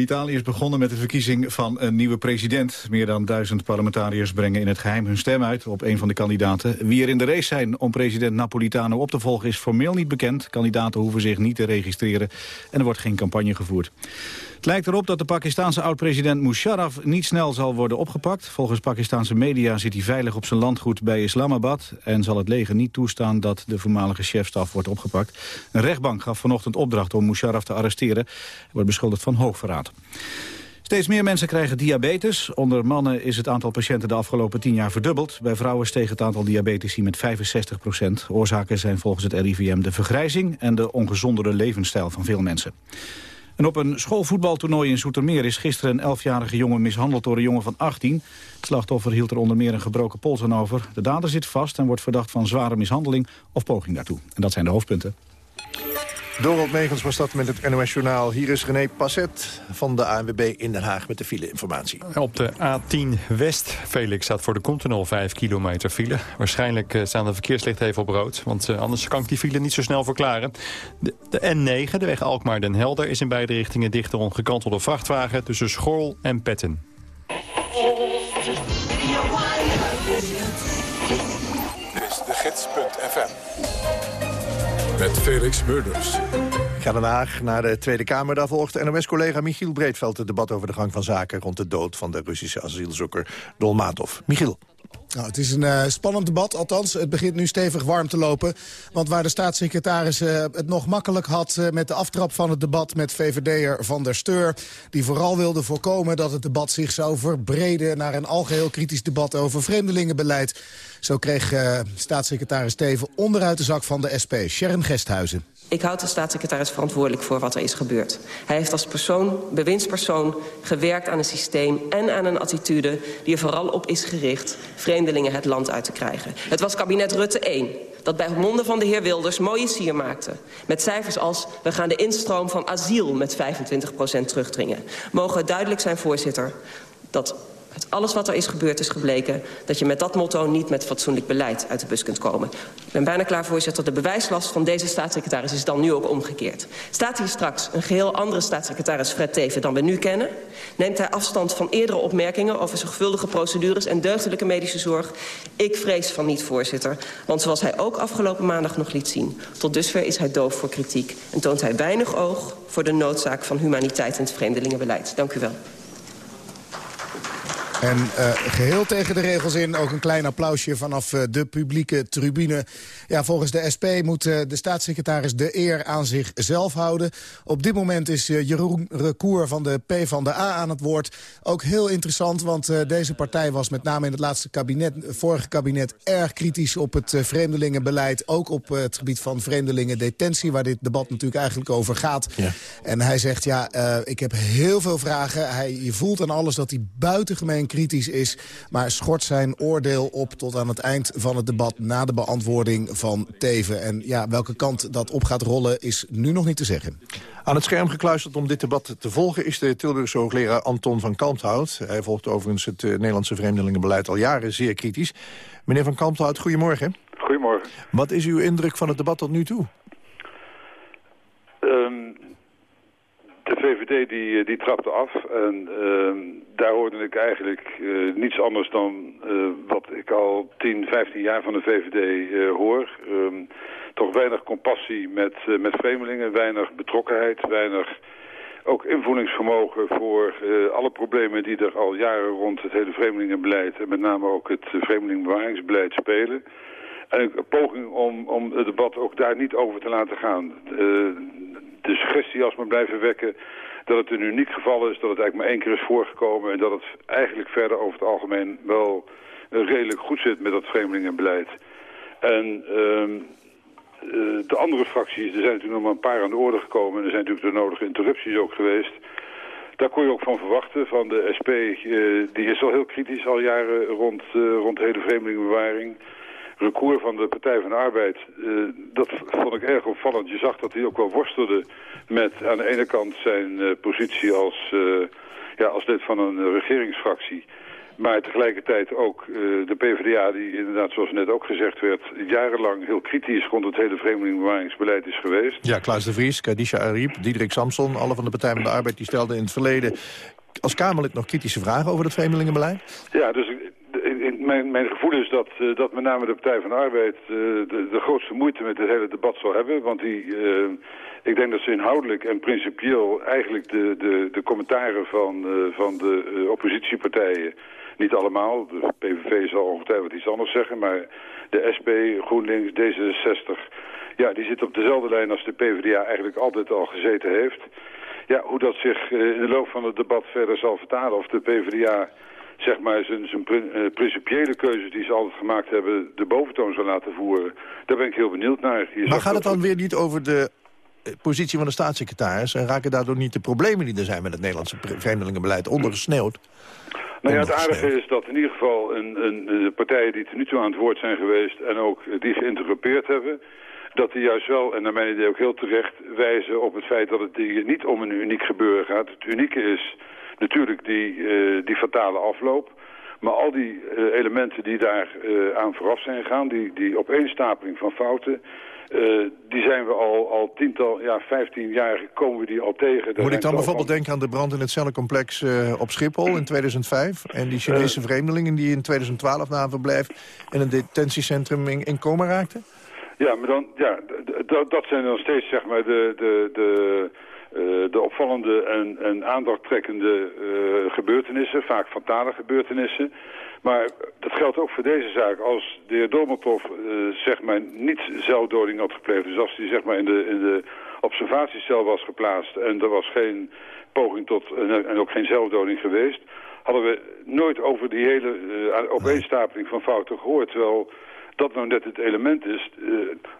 Italië is begonnen met de verkiezing van een nieuwe president. Meer dan duizend parlementariërs brengen in het geheim hun stem uit op een van de kandidaten. Wie er in de race zijn om president Napolitano op te volgen is formeel niet bekend. Kandidaten hoeven zich niet te registreren en er wordt geen campagne gevoerd. Het lijkt erop dat de Pakistanse oud-president Musharraf niet snel zal worden opgepakt. Volgens Pakistanse media zit hij veilig op zijn landgoed bij Islamabad... en zal het leger niet toestaan dat de voormalige chefstaf wordt opgepakt. Een rechtbank gaf vanochtend opdracht om Musharraf te arresteren. Hij wordt beschuldigd van hoogverraad. Steeds meer mensen krijgen diabetes. Onder mannen is het aantal patiënten de afgelopen tien jaar verdubbeld. Bij vrouwen steeg het aantal diabetici met 65 procent. Oorzaken zijn volgens het RIVM de vergrijzing... en de ongezondere levensstijl van veel mensen. En op een schoolvoetbaltoernooi in Zoetermeer is gisteren een 11-jarige jongen mishandeld door een jongen van 18. Het slachtoffer hield er onder meer een gebroken pols aan over. De dader zit vast en wordt verdacht van zware mishandeling of poging daartoe. En dat zijn de hoofdpunten. Dorot Megens was dat met het NOS Journaal. Hier is René Passet van de ANWB in Den Haag met de file-informatie. Op de A10 West, Felix, staat voor de Continental 5 kilometer file. Waarschijnlijk eh, staan de verkeerslichten even op rood. Want uh, anders kan ik die file niet zo snel verklaren. De, de N9, de weg Alkmaar-Den Helder, is in beide richtingen dicht door een gekantelde vrachtwagen... tussen Schorl en Petten. Dit is de gids.fm met Felix Murders. Ik ga Den naar de Tweede Kamer. Daar volgt NOS-collega Michiel Breedveld het debat over de gang van zaken... rond de dood van de Russische asielzoeker Dolmatov. Michiel. Nou, het is een uh, spannend debat, althans. Het begint nu stevig warm te lopen. Want waar de staatssecretaris uh, het nog makkelijk had... Uh, met de aftrap van het debat met VVD'er Van der Steur... die vooral wilde voorkomen dat het debat zich zou verbreden... naar een algeheel kritisch debat over vreemdelingenbeleid. Zo kreeg staatssecretaris Teven onderuit de zak van de SP, Sharon Gesthuizen. Ik houd de staatssecretaris verantwoordelijk voor wat er is gebeurd. Hij heeft als persoon, bewindspersoon gewerkt aan een systeem en aan een attitude... die er vooral op is gericht vreemdelingen het land uit te krijgen. Het was kabinet Rutte 1 dat bij monden van de heer Wilders mooie sier maakte. Met cijfers als we gaan de instroom van asiel met 25% terugdringen. Mogen duidelijk zijn, voorzitter, dat uit alles wat er is gebeurd is gebleken... dat je met dat motto niet met fatsoenlijk beleid uit de bus kunt komen. Ik ben bijna klaar, voorzitter. De bewijslast van deze staatssecretaris is dan nu ook omgekeerd. Staat hier straks een geheel andere staatssecretaris Fred Teven dan we nu kennen? Neemt hij afstand van eerdere opmerkingen over zorgvuldige procedures... en deugdelijke medische zorg? Ik vrees van niet, voorzitter. Want zoals hij ook afgelopen maandag nog liet zien... tot dusver is hij doof voor kritiek... en toont hij weinig oog voor de noodzaak van humaniteit in het vreemdelingenbeleid. Dank u wel. En uh, geheel tegen de regels in, ook een klein applausje vanaf uh, de publieke tribune. Ja, volgens de SP moet uh, de staatssecretaris de eer aan zichzelf houden. Op dit moment is Jeroen Recour van de P van de A aan het woord. Ook heel interessant, want deze partij was met name in het laatste kabinet, vorige kabinet, erg kritisch op het vreemdelingenbeleid. Ook op het gebied van vreemdelingendetentie, waar dit debat natuurlijk eigenlijk over gaat. Ja. En hij zegt, ja, ik heb heel veel vragen. Hij, je voelt aan alles dat hij buitengemeen kritisch is... maar schort zijn oordeel op tot aan het eind van het debat... na de beantwoording van Teven. En ja, welke kant dat op gaat rollen is nu nog niet te zeggen. Aan het scherm gekluisterd om dit debat te volgen... is de Tilburgse hoogleraar Anton van Kalmthout. Hij volgt overigens het uh, Nederlandse vreemdelingenbeleid al jaren zeer kritisch. Meneer van Kalmthout, goedemorgen. Goedemorgen. Wat is uw indruk van het debat tot nu toe? Um, de VVD die, eh, die trapte af en uh, daar hoorde ik eigenlijk uh, niets anders dan uh, wat ik al 10, 15 jaar van de VVD hoor. Um, toch weinig compassie met, met vreemdelingen, weinig betrokkenheid, weinig ook invoelingsvermogen voor alle problemen die er al jaren rond het hele vreemdelingenbeleid en met name ook het vreemdelingenbewaringsbeleid spelen. En een poging om, om het debat ook daar niet over te laten gaan de suggestie als men blijven wekken dat het een uniek geval is, dat het eigenlijk maar één keer is voorgekomen... en dat het eigenlijk verder over het algemeen wel redelijk goed zit met dat vreemdelingenbeleid. En uh, de andere fracties, er zijn natuurlijk nog maar een paar aan de orde gekomen... en er zijn natuurlijk de nodige interrupties ook geweest... Daar kon je ook van verwachten van de SP. Uh, die is al heel kritisch al jaren rond, uh, rond de hele vreemdelingenbewaring recours van de Partij van de Arbeid, uh, dat vond ik erg opvallend. Je zag dat hij ook wel worstelde met aan de ene kant zijn uh, positie als, uh, ja, als lid van een regeringsfractie. Maar tegelijkertijd ook de PvdA, die inderdaad, zoals net ook gezegd werd... jarenlang heel kritisch rond het hele vreemdelingenbewaringsbeleid is geweest. Ja, Klaas de Vries, Kadisha Ariep, Diederik Samson... alle van de Partij van de Arbeid, die stelden in het verleden als Kamerlid nog kritische vragen over het vreemdelingenbeleid? Ja, dus mijn, mijn gevoel is dat, uh, dat met name de Partij van de Arbeid uh, de, de, grootste moeite met het hele debat zal hebben. Want die, uh, ik denk dat ze inhoudelijk en principieel eigenlijk de, de, de commentaren van, van de oppositiepartijen, niet allemaal, de PVV zal ongetwijfeld iets anders zeggen, maar de SP, GroenLinks, D66, ja, die zitten op dezelfde lijn als de PvdA eigenlijk altijd al gezeten heeft. Ja, hoe dat zich in de loop van het debat verder zal vertalen of de PvdA zeg maar, zijn, zijn uh, principiële keuzes die ze altijd gemaakt hebben... de boventoon zou laten voeren. Daar ben ik heel benieuwd naar. maar gaat het dan weer niet over de eh, positie van de staatssecretaris... en raken daardoor niet de problemen die er zijn met het Nederlandse vreemdelingenbeleid ondergesneeuwd? Nou ja, het aardige is dat in ieder geval een, een, de partijen die tot nu toe aan het woord zijn geweest... en ook die geïnterrupeerd hebben dat die juist wel, en naar mijn idee ook heel terecht, wijzen op het feit dat het hier niet om een uniek gebeuren gaat. Het unieke is natuurlijk die, uh, die fatale afloop. Maar al die uh, elementen die daar uh, aan vooraf zijn gegaan, die, die opeenstapeling van fouten... die zijn we al, al tiental, ja, 15 jaar komen we die al tegen. Moet ik dan bijvoorbeeld denken aan de brand in het cellencomplex op Schiphol in 2005... en die Chinese vreemdelingen die in 2012 na een verblijf in een detentiecentrum in, in coma raakten? Ja, maar dan, ja, dat zijn dan steeds zeg maar de, de, de de opvallende en, en aandachttrekkende uh, gebeurtenissen, vaak fatale gebeurtenissen. Maar dat geldt ook voor deze zaak. Als de heer Dolmatov uh, zeg maar niet zelfdoding had gepleegd, dus als hij zeg maar in de, in de observatiecel was geplaatst en er was geen poging tot, en ook geen zelfdoding geweest, hadden we nooit over die hele opeenstapeling van fouten gehoord. Terwijl dat nou net het element is. eh,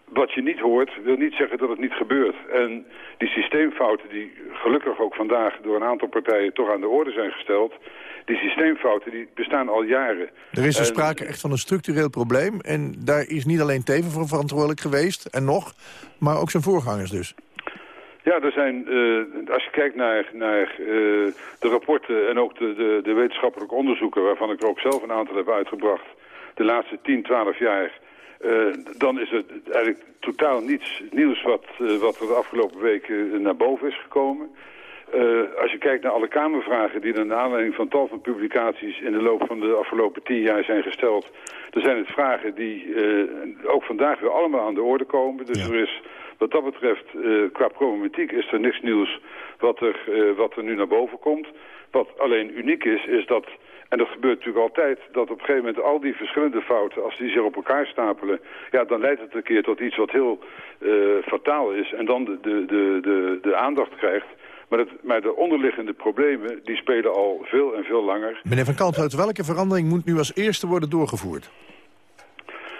wat je niet hoort, wil niet zeggen dat het niet gebeurt. En die systeemfouten die gelukkig ook vandaag door een aantal partijen toch aan de orde zijn gesteld... die systeemfouten die bestaan al jaren. Er is En- sprake echt van een structureel probleem. En daar is niet alleen Teven voor verantwoordelijk geweest, en nog, maar ook zijn voorgangers dus. Ja, er zijn, eh, als je kijkt naar, naar eh, de rapporten en ook de, de, de wetenschappelijke onderzoeken... waarvan ik er ook zelf een aantal heb uitgebracht de laatste 10, 12 jaar... eh, dan is het eigenlijk totaal niets nieuws wat, eh, wat er de afgelopen weken naar boven is gekomen. Eh, als je kijkt naar alle Kamervragen die er naar aanleiding van tal van publicaties in de loop van de afgelopen tien jaar zijn gesteld, dan zijn het vragen die ook vandaag weer allemaal aan de orde komen. Dus er is wat dat betreft, qua problematiek is er niks nieuws wat er, wat er nu naar boven komt. Wat alleen uniek is, is dat, en dat gebeurt natuurlijk altijd, dat op een gegeven moment al die verschillende fouten, als die zich op elkaar stapelen, ja, dan leidt het een keer tot iets wat heel eh, fataal is en dan de, de, de, de, de aandacht krijgt. Maar, het, maar de onderliggende problemen, die spelen al veel en veel langer. Meneer Van Kalmthout, welke verandering moet nu als eerste worden doorgevoerd?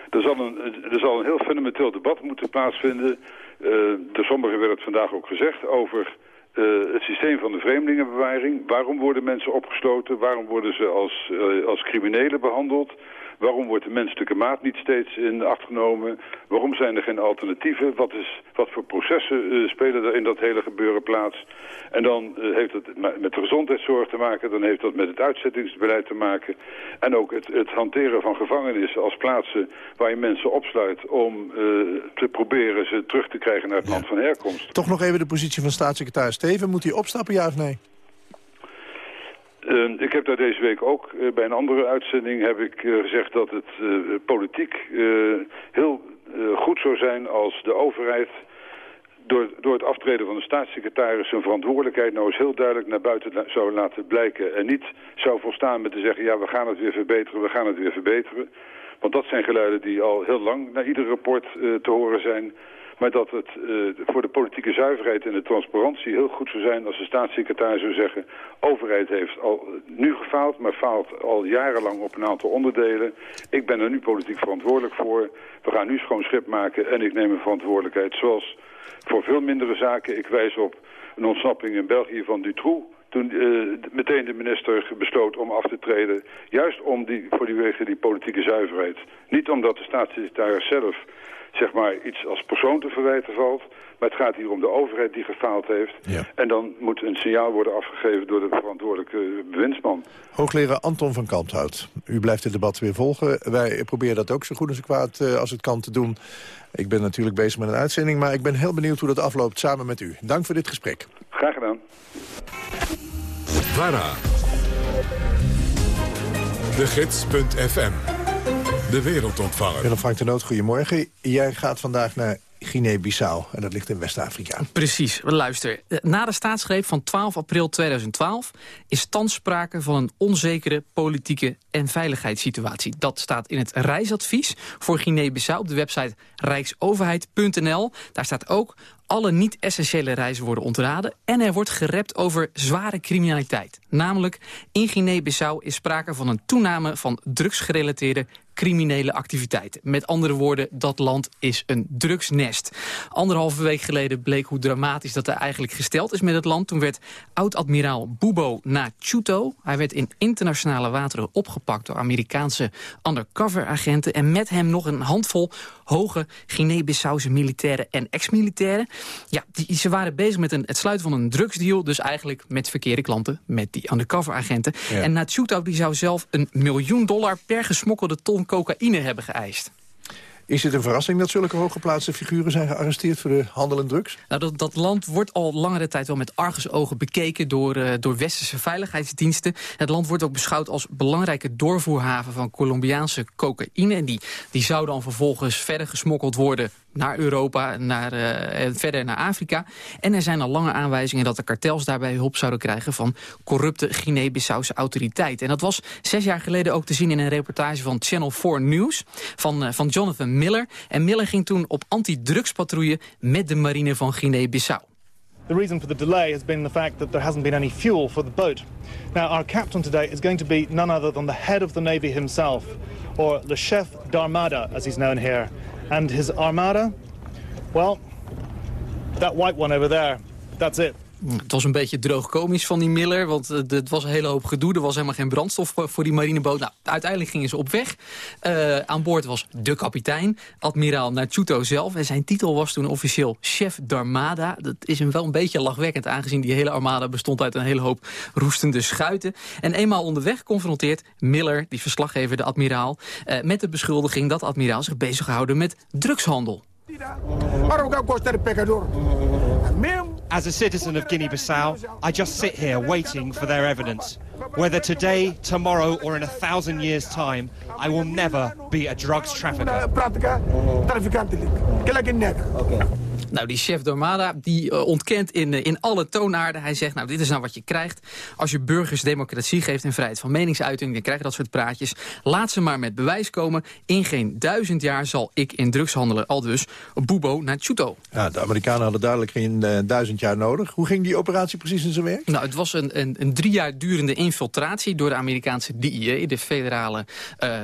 Er zal, een, er zal een heel fundamenteel debat moeten plaatsvinden. Uh, door sommigen werd het vandaag ook gezegd over uh, het systeem van de vreemdelingenbewaring. Waarom worden mensen opgesloten? Waarom worden ze als, uh, als criminelen behandeld? Waarom wordt de menselijke maat niet steeds in acht genomen? Waarom zijn er geen alternatieven? Wat, is, wat voor processen uh, spelen er in dat hele gebeuren plaats? En dan uh, heeft het met de gezondheidszorg te maken. Dan heeft dat met het uitzettingsbeleid te maken. En ook het, het hanteren van gevangenissen als plaatsen waar je mensen opsluit... om uh, te proberen ze terug te krijgen naar het ja. land van herkomst. Toch nog even de positie van staatssecretaris Steven. Moet hij opstappen, ja of nee? Uh, ik heb daar deze week ook uh, bij een andere uitzending heb ik uh, gezegd dat het politiek heel goed zou zijn als de overheid door, door het aftreden van de staatssecretaris zijn verantwoordelijkheid nou eens heel duidelijk naar buiten zou laten blijken. En niet zou volstaan met te zeggen, ja we gaan het weer verbeteren, we gaan het weer verbeteren. Want dat zijn geluiden die al heel lang naar ieder rapport te horen zijn. Maar dat het uh, voor de politieke zuiverheid en de transparantie heel goed zou zijn als de staatssecretaris zou zeggen... overheid heeft al nu gefaald, maar faalt al jarenlang op een aantal onderdelen. Ik ben er nu politiek verantwoordelijk voor. We gaan nu schoon schip maken en ik neem mijn verantwoordelijkheid. Zoals voor veel mindere zaken. Ik wijs op een ontsnapping in België van Dutroux toen uh, meteen de minister besloot om af te treden. Juist om die, voor die wegen die politieke zuiverheid. Niet omdat de staatssecretaris zelf zeg maar, iets als persoon te verwijten valt. Maar het gaat hier om de overheid die gefaald heeft. Ja. En dan moet een signaal worden afgegeven door de verantwoordelijke bewindsman. Hoogleraar Anton van Kalmthout, u blijft dit debat weer volgen. Wij proberen dat ook zo goed als kwaad uh, als het kan te doen. Ik ben natuurlijk bezig met een uitzending, maar ik ben heel benieuwd hoe dat afloopt samen met u. Dank voor dit gesprek. Graag gedaan. VARA. De Gids.fm. De wereldontvanger. Willem Frank de Noot, goedemorgen. Jij gaat vandaag naar Guinea-Bissau. En dat ligt in West-Afrika. Precies. Luister. Na de staatsgreep van 12 april 2012 is thans sprake van een onzekere politieke en veiligheidssituatie. Dat staat in het reisadvies voor Guinea-Bissau op de website rijksoverheid.nl. Daar staat ook alle niet-essentiële reizen worden ontraden... en er wordt gerept over zware criminaliteit. Namelijk, in Guinea-Bissau is sprake van een toename van drugsgerelateerde criminele activiteiten. Met andere woorden, dat land is een drugsnest. Anderhalve week geleden bleek hoe dramatisch dat er eigenlijk gesteld is met het land. Toen werd oud-admiraal Bubo Nachuto. Hij werd in internationale wateren opgepakt door Amerikaanse undercover-agenten... en met hem nog een handvol hoge Guinea-Bissau's militairen en ex-militairen. Ja, die, ze waren bezig met een, het sluiten van een drugsdeal... dus eigenlijk met verkeerde klanten, met die undercover-agenten. Ja. En Nachuto die zou zelf een miljoen dollar per gesmokkelde ton cocaïne hebben geëist. Is het een verrassing dat zulke hooggeplaatste figuren zijn gearresteerd voor de handel in drugs? Nou, dat, dat land wordt al langere tijd wel met argusogen bekeken door, uh, door westerse veiligheidsdiensten. Het land wordt ook beschouwd als belangrijke doorvoerhaven van Colombiaanse cocaïne. En die, die zou dan vervolgens verder gesmokkeld worden naar Europa naar, uh, en verder naar Afrika. En er zijn al lange aanwijzingen dat de kartels daarbij hulp zouden krijgen... van corrupte Guinea-Bissau's autoriteiten. En dat was zes jaar geleden ook te zien in een reportage van Channel 4 News... van, uh, van Jonathan Miller. En Miller ging toen op antidrugspatrouille met de marine van Guinea-Bissau. The reason for the delay has been the fact that there hasn't been any fuel for the boat. Now, our captain today is going to be none other than the head of the Navy himself, or the chef d'armada, as he's known here. And his armada, well, that white one over there, that's it. Het was een beetje droog komisch van die Miller, want eh, het was een hele hoop gedoe. Er was helemaal geen brandstof voor- voor die marineboot. Nou, uiteindelijk gingen ze op weg. Eh, aan boord was de kapitein, admiraal Nachuto zelf. En zijn titel was toen officieel chef d'armada. Dat is hem wel een beetje lachwekkend, aangezien die hele armada bestond uit een hele hoop roestende schuiten. En eenmaal onderweg confronteert Miller, die verslaggever, de admiraal... eh, met de beschuldiging dat de admiraal zich bezighouden met drugshandel. As a citizen of Guinea-Bissau, I just sit here waiting for their evidence. Whether today, tomorrow, or in a thousand years' time, I will never be a drugs trafficker. Nou, die chef d'Armada die eh, ontkent in, eh, in alle toonaarden. Hij zegt, nou, dit is nou wat je krijgt. Als je burgers democratie geeft en vrijheid van meningsuiting... dan krijg je dat soort praatjes. Laat ze maar met bewijs komen. In geen duizend jaar zal ik in drugs handelen. Al dus Bubo Nachuto. Ja, de Amerikanen hadden duidelijk geen eh, duizend jaar nodig. Hoe ging die operatie precies in zijn werk? Nou, het was een, een, een drie jaar durende infiltratie door de Amerikaanse DIA, de federale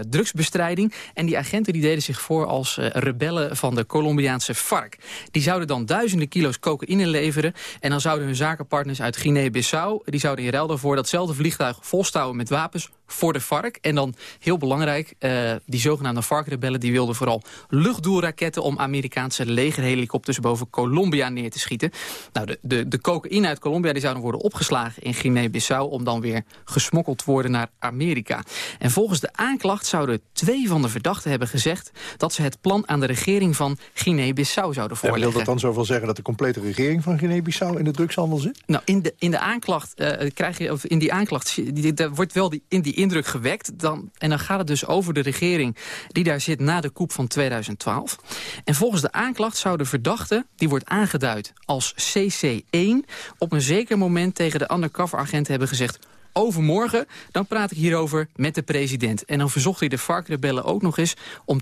drugsbestrijding. En die agenten die deden zich voor als rebellen van de Colombiaanse FARC. Die zouden dan duizenden kilo's cocaïne leveren. En dan zouden hun zakenpartners uit Guinea-Bissau... die zouden in ruil daarvoor datzelfde vliegtuig volstouwen met wapens voor de FARC. En dan, heel belangrijk, eh, die zogenaamde FARC-rebellen... die wilden vooral luchtdoelraketten om Amerikaanse legerhelikopters boven Colombia neer te schieten. Nou, de, de, de cocaïne uit Colombia die zou dan worden opgeslagen in Guinea-Bissau... om dan weer gesmokkeld te worden naar Amerika. En volgens de aanklacht zouden twee van de verdachten hebben gezegd... dat ze het plan aan de regering van Guinea-Bissau zouden En wil voorleggen. dat dan zoveel zeggen dat de complete regering van Guinea-Bissau in de drugshandel zit? Nou, in de, in de aanklacht eh, krijg je, of in die aanklacht, die, daar wordt wel die, in die indruk gewekt. Dan, en dan gaat het dus over de regering die daar zit na de coup van 2012. En volgens de aanklacht zou de verdachte, die wordt aangeduid als CC1, op een zeker moment tegen de undercover agent hebben gezegd overmorgen, dan praat ik hierover met de president. En dan verzocht hij de FARC-rebellen ook nog eens om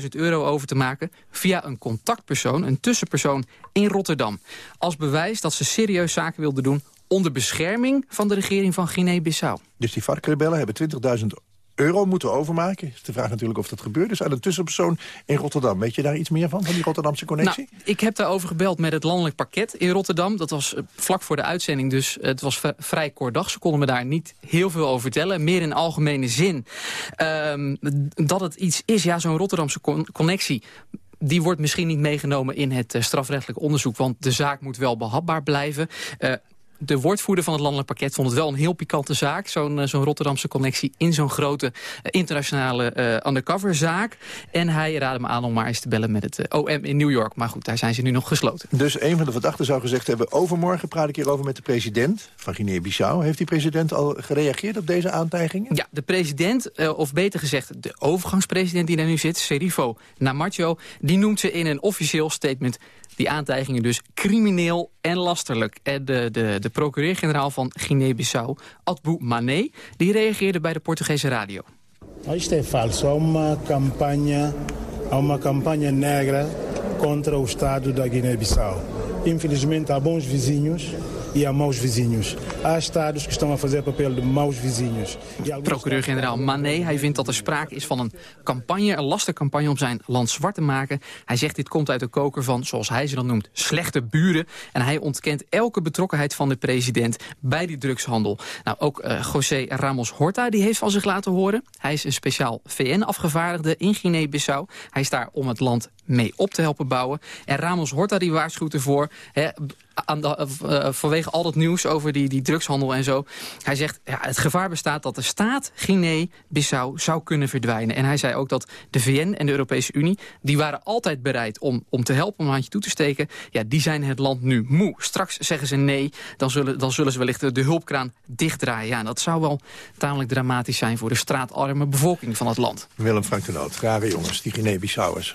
20.000 euro over te maken... via een contactpersoon, een tussenpersoon in Rotterdam. Als bewijs dat ze serieus zaken wilden doen onder bescherming van de regering van Guinea-Bissau. Dus die FARC-rebellen hebben 20.000 euro moeten overmaken. Is de vraag natuurlijk of dat gebeurt. Dus aan een tussenpersoon in Rotterdam. Weet je daar iets meer van, van die Rotterdamse connectie? Nou, ik heb daarover gebeld met het landelijk pakket in Rotterdam. Dat was eh, vlak voor de uitzending, dus het was vrij kort dag. Ze konden me daar niet heel veel over vertellen. Meer in algemene zin. Ehm, dat het iets is, ja, zo'n Rotterdamse con- connectie... Die wordt misschien niet meegenomen in het eh, strafrechtelijk onderzoek... want de zaak moet wel behapbaar blijven. Eh, de woordvoerder van het landelijk pakket vond het wel een heel pikante zaak. Zo'n eh, zo'n Rotterdamse connectie in zo'n grote eh, internationale eh undercoverzaak. En hij raadde me aan om maar eens te bellen met het OM in New York. Maar goed, daar zijn ze nu nog gesloten. Dus een van de verdachten zou gezegd hebben... overmorgen praat ik hierover met de president van Guinea-Bissau. Heeft die president al gereageerd op deze aantijgingen? Ja, de president, of beter gezegd de overgangspresident die daar nu zit, Serifo Namacho, die noemt ze in een officieel statement die aantijgingen dus crimineel en lasterlijk. En de, de, de procureur-generaal van Guinea-Bissau, Adbou Mané, die reageerde bij de Portugese radio. Isto é falso. Uma campanha, uma campanha negra contra o Estado da Guiné-Bissau. Infelizmente há bons vizinhos e há maus vizinhos. Há estados que estão a fazer papel de maus vizinhos. E Procureur-generaal Mané, hij vindt dat er sprake is van een campagne, een lastercampagne om zijn land zwart te maken. Hij zegt dit komt uit de koker van, zoals hij ze dan noemt, slechte buren. En hij ontkent elke betrokkenheid van de president bij die drugshandel. Nou, ook eh, José Ramos Horta, die heeft van zich laten horen. Hij is een speciaal VN-afgevaardigde in Guinea-Bissau. Hij is daar om het land mee op te helpen bouwen. En Ramos Horta die waarschuwt ervoor... Hè, eh, eh, vanwege al dat nieuws over die, die drugshandel en zo. Hij zegt, ja, het gevaar bestaat dat de staat Guinea-Bissau zou kunnen verdwijnen. En hij zei ook dat de VN en de Europese Unie... die waren altijd bereid om, om te helpen, om een handje toe te steken. Ja, die zijn het land nu moe. Straks zeggen ze nee, dan zullen, dan zullen ze wellicht de, hulpkraan dichtdraaien. Ja, dat zou wel tamelijk dramatisch zijn... voor de straatarme bevolking van het land. Willem Frank de Noot, rare jongens, die Guinea-Bissauers.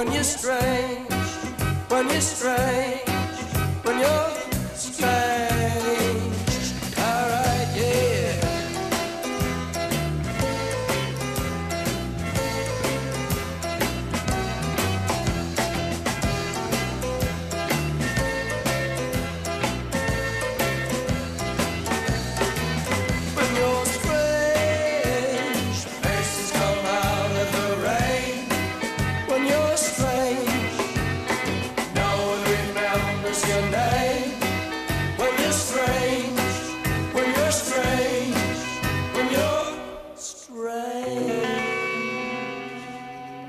When you're strange, when you're strange, When you're strange, no one remembers your name. When you're strange, when you're strange, when you're strange.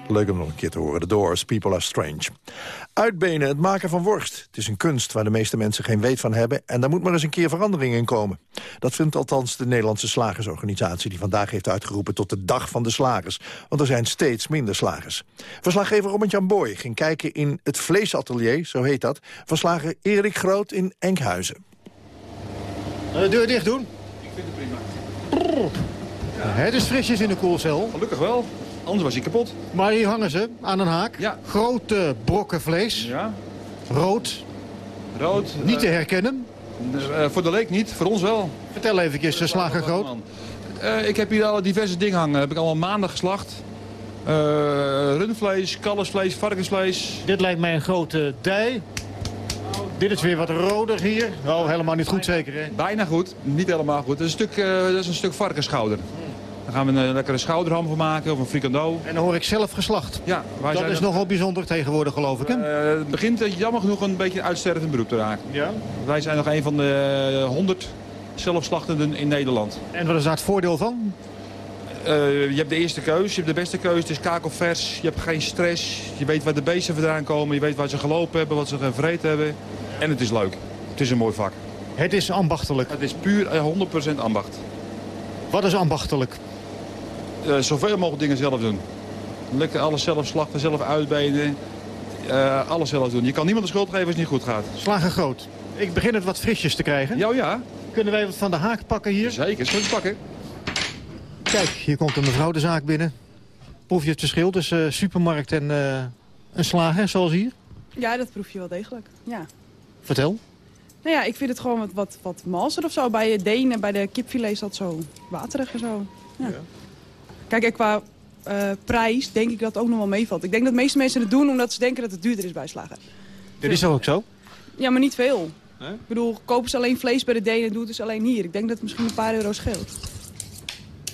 Leuk om nog een keer te horen. The Doors, People Are Strange. Uitbenen, het maken van worst. Het is een kunst waar de meeste mensen geen weet van hebben... en daar moet maar eens een keer verandering in komen. Dat vindt althans de Nederlandse Slagersorganisatie... die vandaag heeft uitgeroepen tot de Dag van de Slagers. Want er zijn steeds minder slagers. Verslaggever Robert-Jan Boy ging kijken in het Vleesatelier, zo heet dat... van slager Erik Groot in Enkhuizen. De deur dicht doen. Ik vind het prima. Het is frisjes in de koelcel. Gelukkig wel, anders was hij kapot. Maar hier hangen ze aan een haak. Ja. Grote brokken vlees. Ja. Rood. Rood. Niet te eh, herkennen. eh, voor de leek niet, voor ons wel. Vertel uh, slager groot. Eh, ik heb hier al diverse dingen hangen. Heb ik allemaal maandag geslacht. Eh, rundvlees, kalfsvlees, varkensvlees. Dit lijkt mij een grote dij. Dit is weer wat roder hier. Oh, helemaal niet goed zeker, hè? Bijna goed, niet helemaal goed. Dat is een stuk, eh, dat is een stuk varkensschouder. Daar gaan we een lekkere schouderham van maken of een frikando. En dan hoor ik zelf geslacht. Ja, wij Dat zijn is er- nogal bijzonder tegenwoordig, geloof ik, hè? Eh, het begint eh, jammer genoeg een beetje een uitstervend beroep te raken. Ja? Wij zijn nog een van de 100 zelfslachtenden in Nederland. En wat is daar het voordeel van? Eh, je hebt de eerste keus, je hebt de beste keus. Het is kakelvers, je hebt geen stress. Je weet waar de beesten vandaan komen, je weet waar ze gelopen hebben, wat ze gevreten hebben. En het is leuk. Het is een mooi vak. Het is ambachtelijk. Het is puur eh, 100% ambacht. Wat is ambachtelijk? Eh, zoveel mogelijk dingen zelf doen. Lekker alles zelf slachten, zelf uitbenen. Eh, alles zelf doen. Je kan niemand de schuld geven als het niet goed gaat. Slager groot. Ik begin het wat frisjes te krijgen. Ja, ja. Kunnen wij wat van de haak pakken hier? Zeker, zullen we het pakken? Kijk, hier komt een mevrouw de zaak binnen. Proef je het verschil tussen eh, supermarkt en eh, een slager, zoals hier? Ja, dat proef je wel degelijk. Ja. Vertel. Nou ja, ik vind het gewoon wat, wat, wat malser of zo. Bij de Denen, bij de kipfilet is dat zo waterig en zo. Ja. Kijk, en qua eh, prijs denk ik dat het ook nog wel meevalt. Ik denk dat de meeste mensen het doen omdat ze denken dat het duurder is bij slager. Dit is ook zo? Ja, maar niet veel. Ik bedoel, kopen ze alleen vlees bij de Denen en doen het dus alleen hier. Ik denk dat het misschien een paar euro scheelt.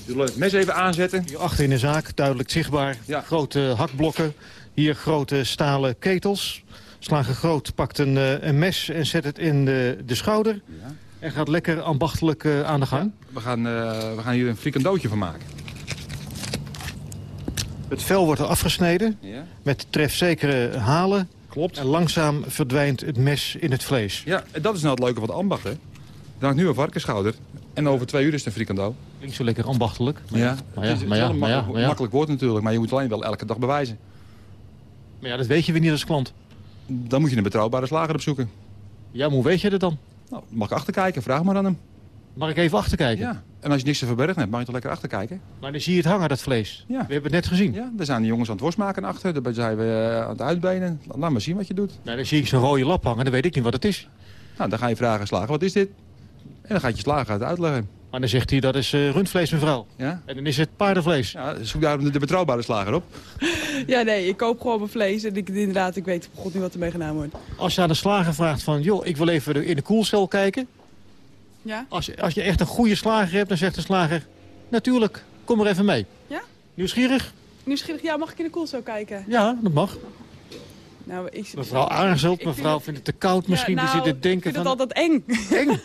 Zullen we het mes even aanzetten? Hier achter in de zaak, duidelijk zichtbaar. Grote hakblokken. Hier grote stalen ketels. Slager Groot pakt een, eh, een mes en zet het in de, de schouder. En gaat lekker ambachtelijk eh, aan de gang. We gaan, eh, we gaan hier een frikandootje van maken. Het vel wordt er afgesneden. Ja. Met trefzekere halen. Klopt. En langzaam verdwijnt het mes in het vlees. Ja, en dat is nou het leuke van de ambacht, hè. Er hangt nu een varkensschouder. En over twee uur is het een frikando. Klinkt zo lekker ambachtelijk. Ja, maar ja, het is maar ja, maar ja, makkelijk, maar ja. makkelijk woord natuurlijk. Maar je moet alleen wel elke dag bewijzen. Maar ja, dat weet je weer niet als klant. Dan moet je een betrouwbare slager opzoeken. Ja, maar hoe weet je dat dan? Nou, mag ik achterkijken? Vraag maar aan hem. Mag ik even achterkijken? Ja. En als je niks te verbergen hebt, mag je toch lekker achterkijken? Maar dan zie je het hangen, dat vlees. Ja. We hebben het net gezien. Ja, daar zijn de jongens aan het worst maken achter. Daar zijn we eh, aan het uitbenen. Laat maar zien wat je doet. Nou, dan zie ik zo'n rode lap hangen, dan weet ik niet wat het is. Nou, dan ga je vragen slagen, wat is dit? En dan gaat je slager het uitleggen. Maar dan zegt hij dat is eh, rundvlees, mevrouw. Ja? En dan is het paardenvlees. Ja, zoek daarom de, de betrouwbare slager op. Ja, nee, ik koop gewoon mijn vlees. En ik, inderdaad, ik weet god niet wat ermee gedaan wordt. Als je aan de slager vraagt van, joh, ik wil even in de koelcel kijken. Ja? Als, je- als je echt een goede slager hebt, dan zegt de slager... Natuurlijk, kom er even mee. Ja? Nieuwsgierig? Nieuwsgierig, ja, mag ik in de koelcel kijken? Ja, dat mag. Nou, ik, Mevrouw aarzelt, mevrouw vindt het te koud misschien. Ja, die nou, zit denken ik vind van... het altijd eng. Eng?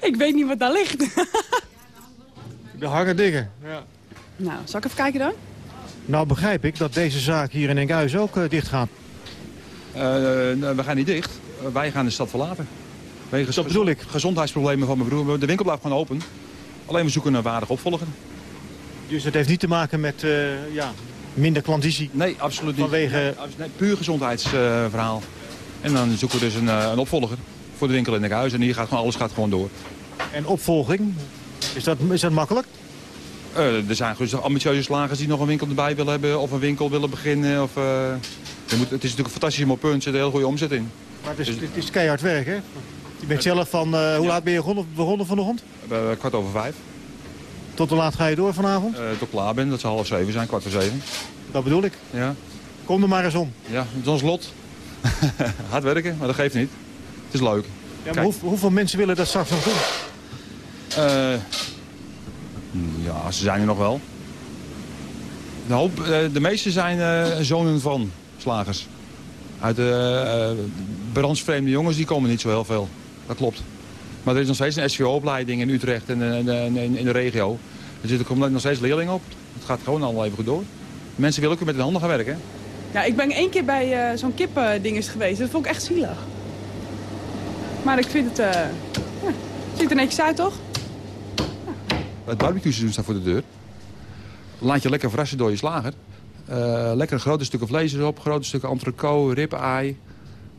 ik weet niet wat daar ligt. Er hangen dingen. Ja. Nou, zal ik even kijken dan? Nou begrijp ik dat deze zaak hier in Enkhuizen ook uh, dicht gaat. Uh, we gaan niet dicht. Wij gaan de stad verlaten. Wegens dat bedoel ik. Gezondheidsproblemen van mijn broer. De winkel blijft gewoon open. Alleen we zoeken een waardig opvolger. Dus het heeft niet te maken met uh, ja, minder klandizie? Nee, absoluut niet. Vanwege... Nee, nee, puur gezondheidsverhaal. en dan zoeken we dus een, een, opvolger voor de winkel in Enkhuizen. En hier gaat gewoon, alles gaat gewoon door. En opvolging? Is dat, is dat makkelijk? Uh, er zijn dus ambitieuze slagers die nog een winkel erbij willen hebben of een winkel willen beginnen. Of, uh, je moet, het is natuurlijk een fantastisch mooi punt, er zit een hele goede omzet in. Maar het is, dus, het is keihard werk, hè? Je bent zelf van, uh, hoe laat ben je begonnen, begonnen vanochtend? kwart over vijf. Tot hoe laat ga je door vanavond? tot ik klaar ben, dat zal half zeven zijn, kwart voor zeven. Dat bedoel ik. Ja. Kom er maar eens om. Ja, het is ons lot. Hard werken, maar dat geeft niet. Het is leuk. Ja, maar hoe, hoeveel mensen willen dat straks nog doen? Ja, ze zijn er nog wel. De, hoop, de meeste zijn uh, zonen van slagers. Uit de uh, brandsvreemde jongens, die komen niet zo heel veel. Dat klopt. Maar er is nog steeds een SVO-opleiding in Utrecht en, en, en in de regio. Er zitten nog steeds leerlingen op. Het gaat gewoon allemaal even goed door. Mensen willen ook weer met hun handen gaan werken. Ja, ik ben één keer bij uh, zo'n kippendinges geweest. Dat vond ik echt zielig. Maar ik vind het... Uh, ja, ziet er netjes uit, toch? Het barbecue-seizoen staat voor de deur. Laat je lekker verrassen door je slager. Uh, lekker grote stukken vlees erop, grote stukken entrecote, ribeye.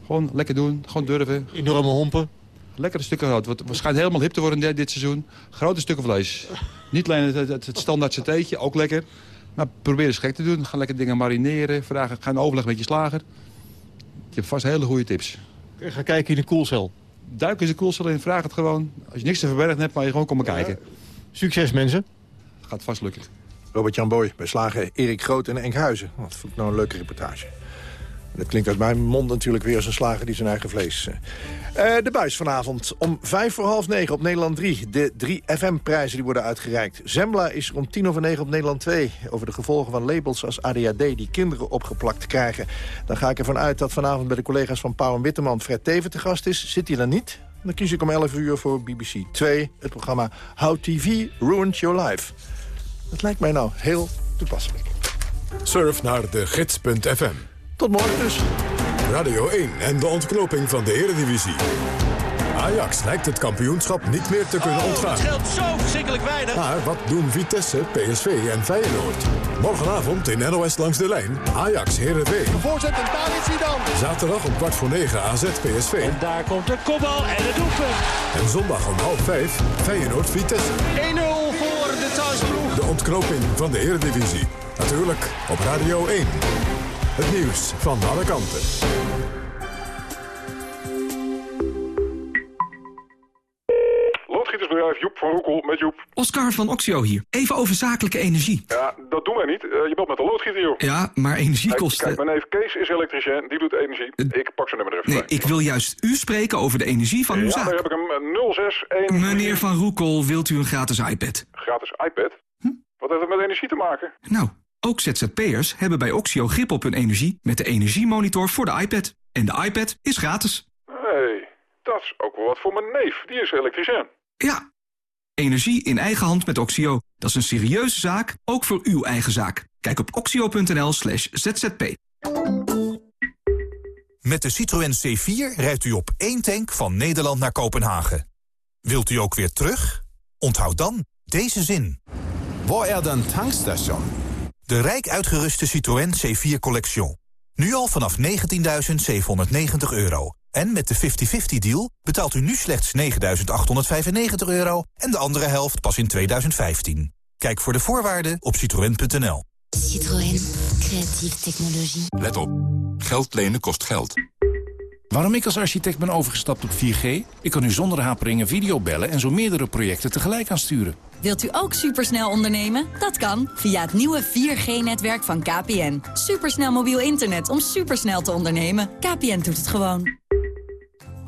Gewoon lekker doen, gewoon durven. Enorme hompen. Lekkere stukken rood. Het schijnt helemaal hip te worden dit, dit seizoen. Grote stukken vlees. Niet alleen het, het, het standaard satéetje, ook lekker. Maar probeer eens gek te doen. Ga lekker dingen marineren. Vragen, ga een overleg met je slager. Je hebt vast hele goede tips. Ga kijken in de koelcel. Duik in de koelcel in, vraag het gewoon. Als je niks te verbergen hebt, maar je gewoon komen kijken. Succes mensen. Gaat vast lukken. Robert-Jan Boy bij slager Erik Groot in Enkhuizen. Dat vond ik nou een leuke reportage. Dat klinkt uit mijn mond natuurlijk weer als een slager die zijn eigen vlees... Uh, de buis vanavond om vijf voor half negen op Nederland 3. De 3FM-prijzen die worden uitgereikt. Zembla is er om tien over negen op Nederland 2... over de gevolgen van labels als ADHD die kinderen opgeplakt krijgen. Dan ga ik ervan uit dat vanavond bij de collega's van Pauw en Witteman... Fred Teven te gast is. Zit hij dan niet? Dan kies ik om 11 uur voor BBC 2, het programma How TV Ruined Your Life. Dat lijkt mij nou heel toepasselijk. Surf naar de gids.fm. Tot morgen dus. Radio 1 en de ontknoping van de Eredivisie. Ajax lijkt het kampioenschap niet meer te kunnen ontgaan. Het scheelt zo verschrikkelijk weinig. Maar wat doen Vitesse, PSV en Feyenoord? Morgenavond in NOS langs de lijn. Ajax Heerenveen. De voorzet en daar is hij dan. Zaterdag om kwart voor negen AZ PSV. En daar komt de kopbal en het doelpunt. En zondag om half vijf Feyenoord Vitesse. 1-0 voor de thuisploeg. De ontknoping van de Eredivisie. Natuurlijk op Radio 1. Het nieuws van alle kanten. Loodgietersbedrijf Joep van Roekel met Joep. Oscar van Oxio hier. Even over zakelijke energie. Ja, dat doen wij niet. Uh, je belt met de loodgieter, joh. Ja, maar energiekosten... Kijk, mijn neef Kees is elektricien, die doet energie. Ik pak zijn nummer er even Nee, bij. ik wil juist u spreken over de energie van uw ja, zaak. daar heb ik hem uh, 061... Meneer Van Roekel, wilt u een gratis iPad? Gratis iPad? Hm? Wat heeft dat met energie te maken? Nou, ook ZZP'ers hebben bij Oxio grip op hun energie... met de energiemonitor voor de iPad. En de iPad is gratis. Hé, hey, dat is ook wel wat voor mijn neef. Die is elektricien. Ja, energie in eigen hand met Oxio. Dat is een serieuze zaak, ook voor uw eigen zaak. Kijk op oxio.nl slash zzp. Met de Citroën C4 rijdt u op één tank van Nederland naar Kopenhagen. Wilt u ook weer terug? Onthoud dan deze zin. Waar er dan tankstation? De rijk uitgeruste Citroën C4 Collection. Nu al vanaf 19.790 euro. En met de 50-50 deal betaalt u nu slechts 9.895 euro... en de andere helft pas in 2015. Kijk voor de voorwaarden op citroën.nl. Citroën. Creatieve technologie. Let op. Geld lenen kost geld. Waarom ik als architect ben overgestapt op 4G? Ik kan nu zonder haperingen videobellen en zo meerdere projecten tegelijk aansturen. Wilt u ook supersnel ondernemen? Dat kan via het nieuwe 4G-netwerk van KPN. Supersnel mobiel internet om supersnel te ondernemen. KPN doet het gewoon.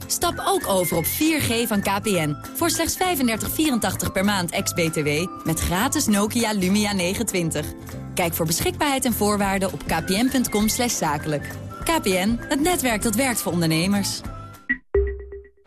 Stap ook over op 4G van KPN. Voor slechts 35,84 per maand ex-BTW. Met gratis Nokia Lumia 920. Kijk voor beschikbaarheid en voorwaarden op kpn.com zakelijk. KPN, het netwerk dat werkt voor ondernemers.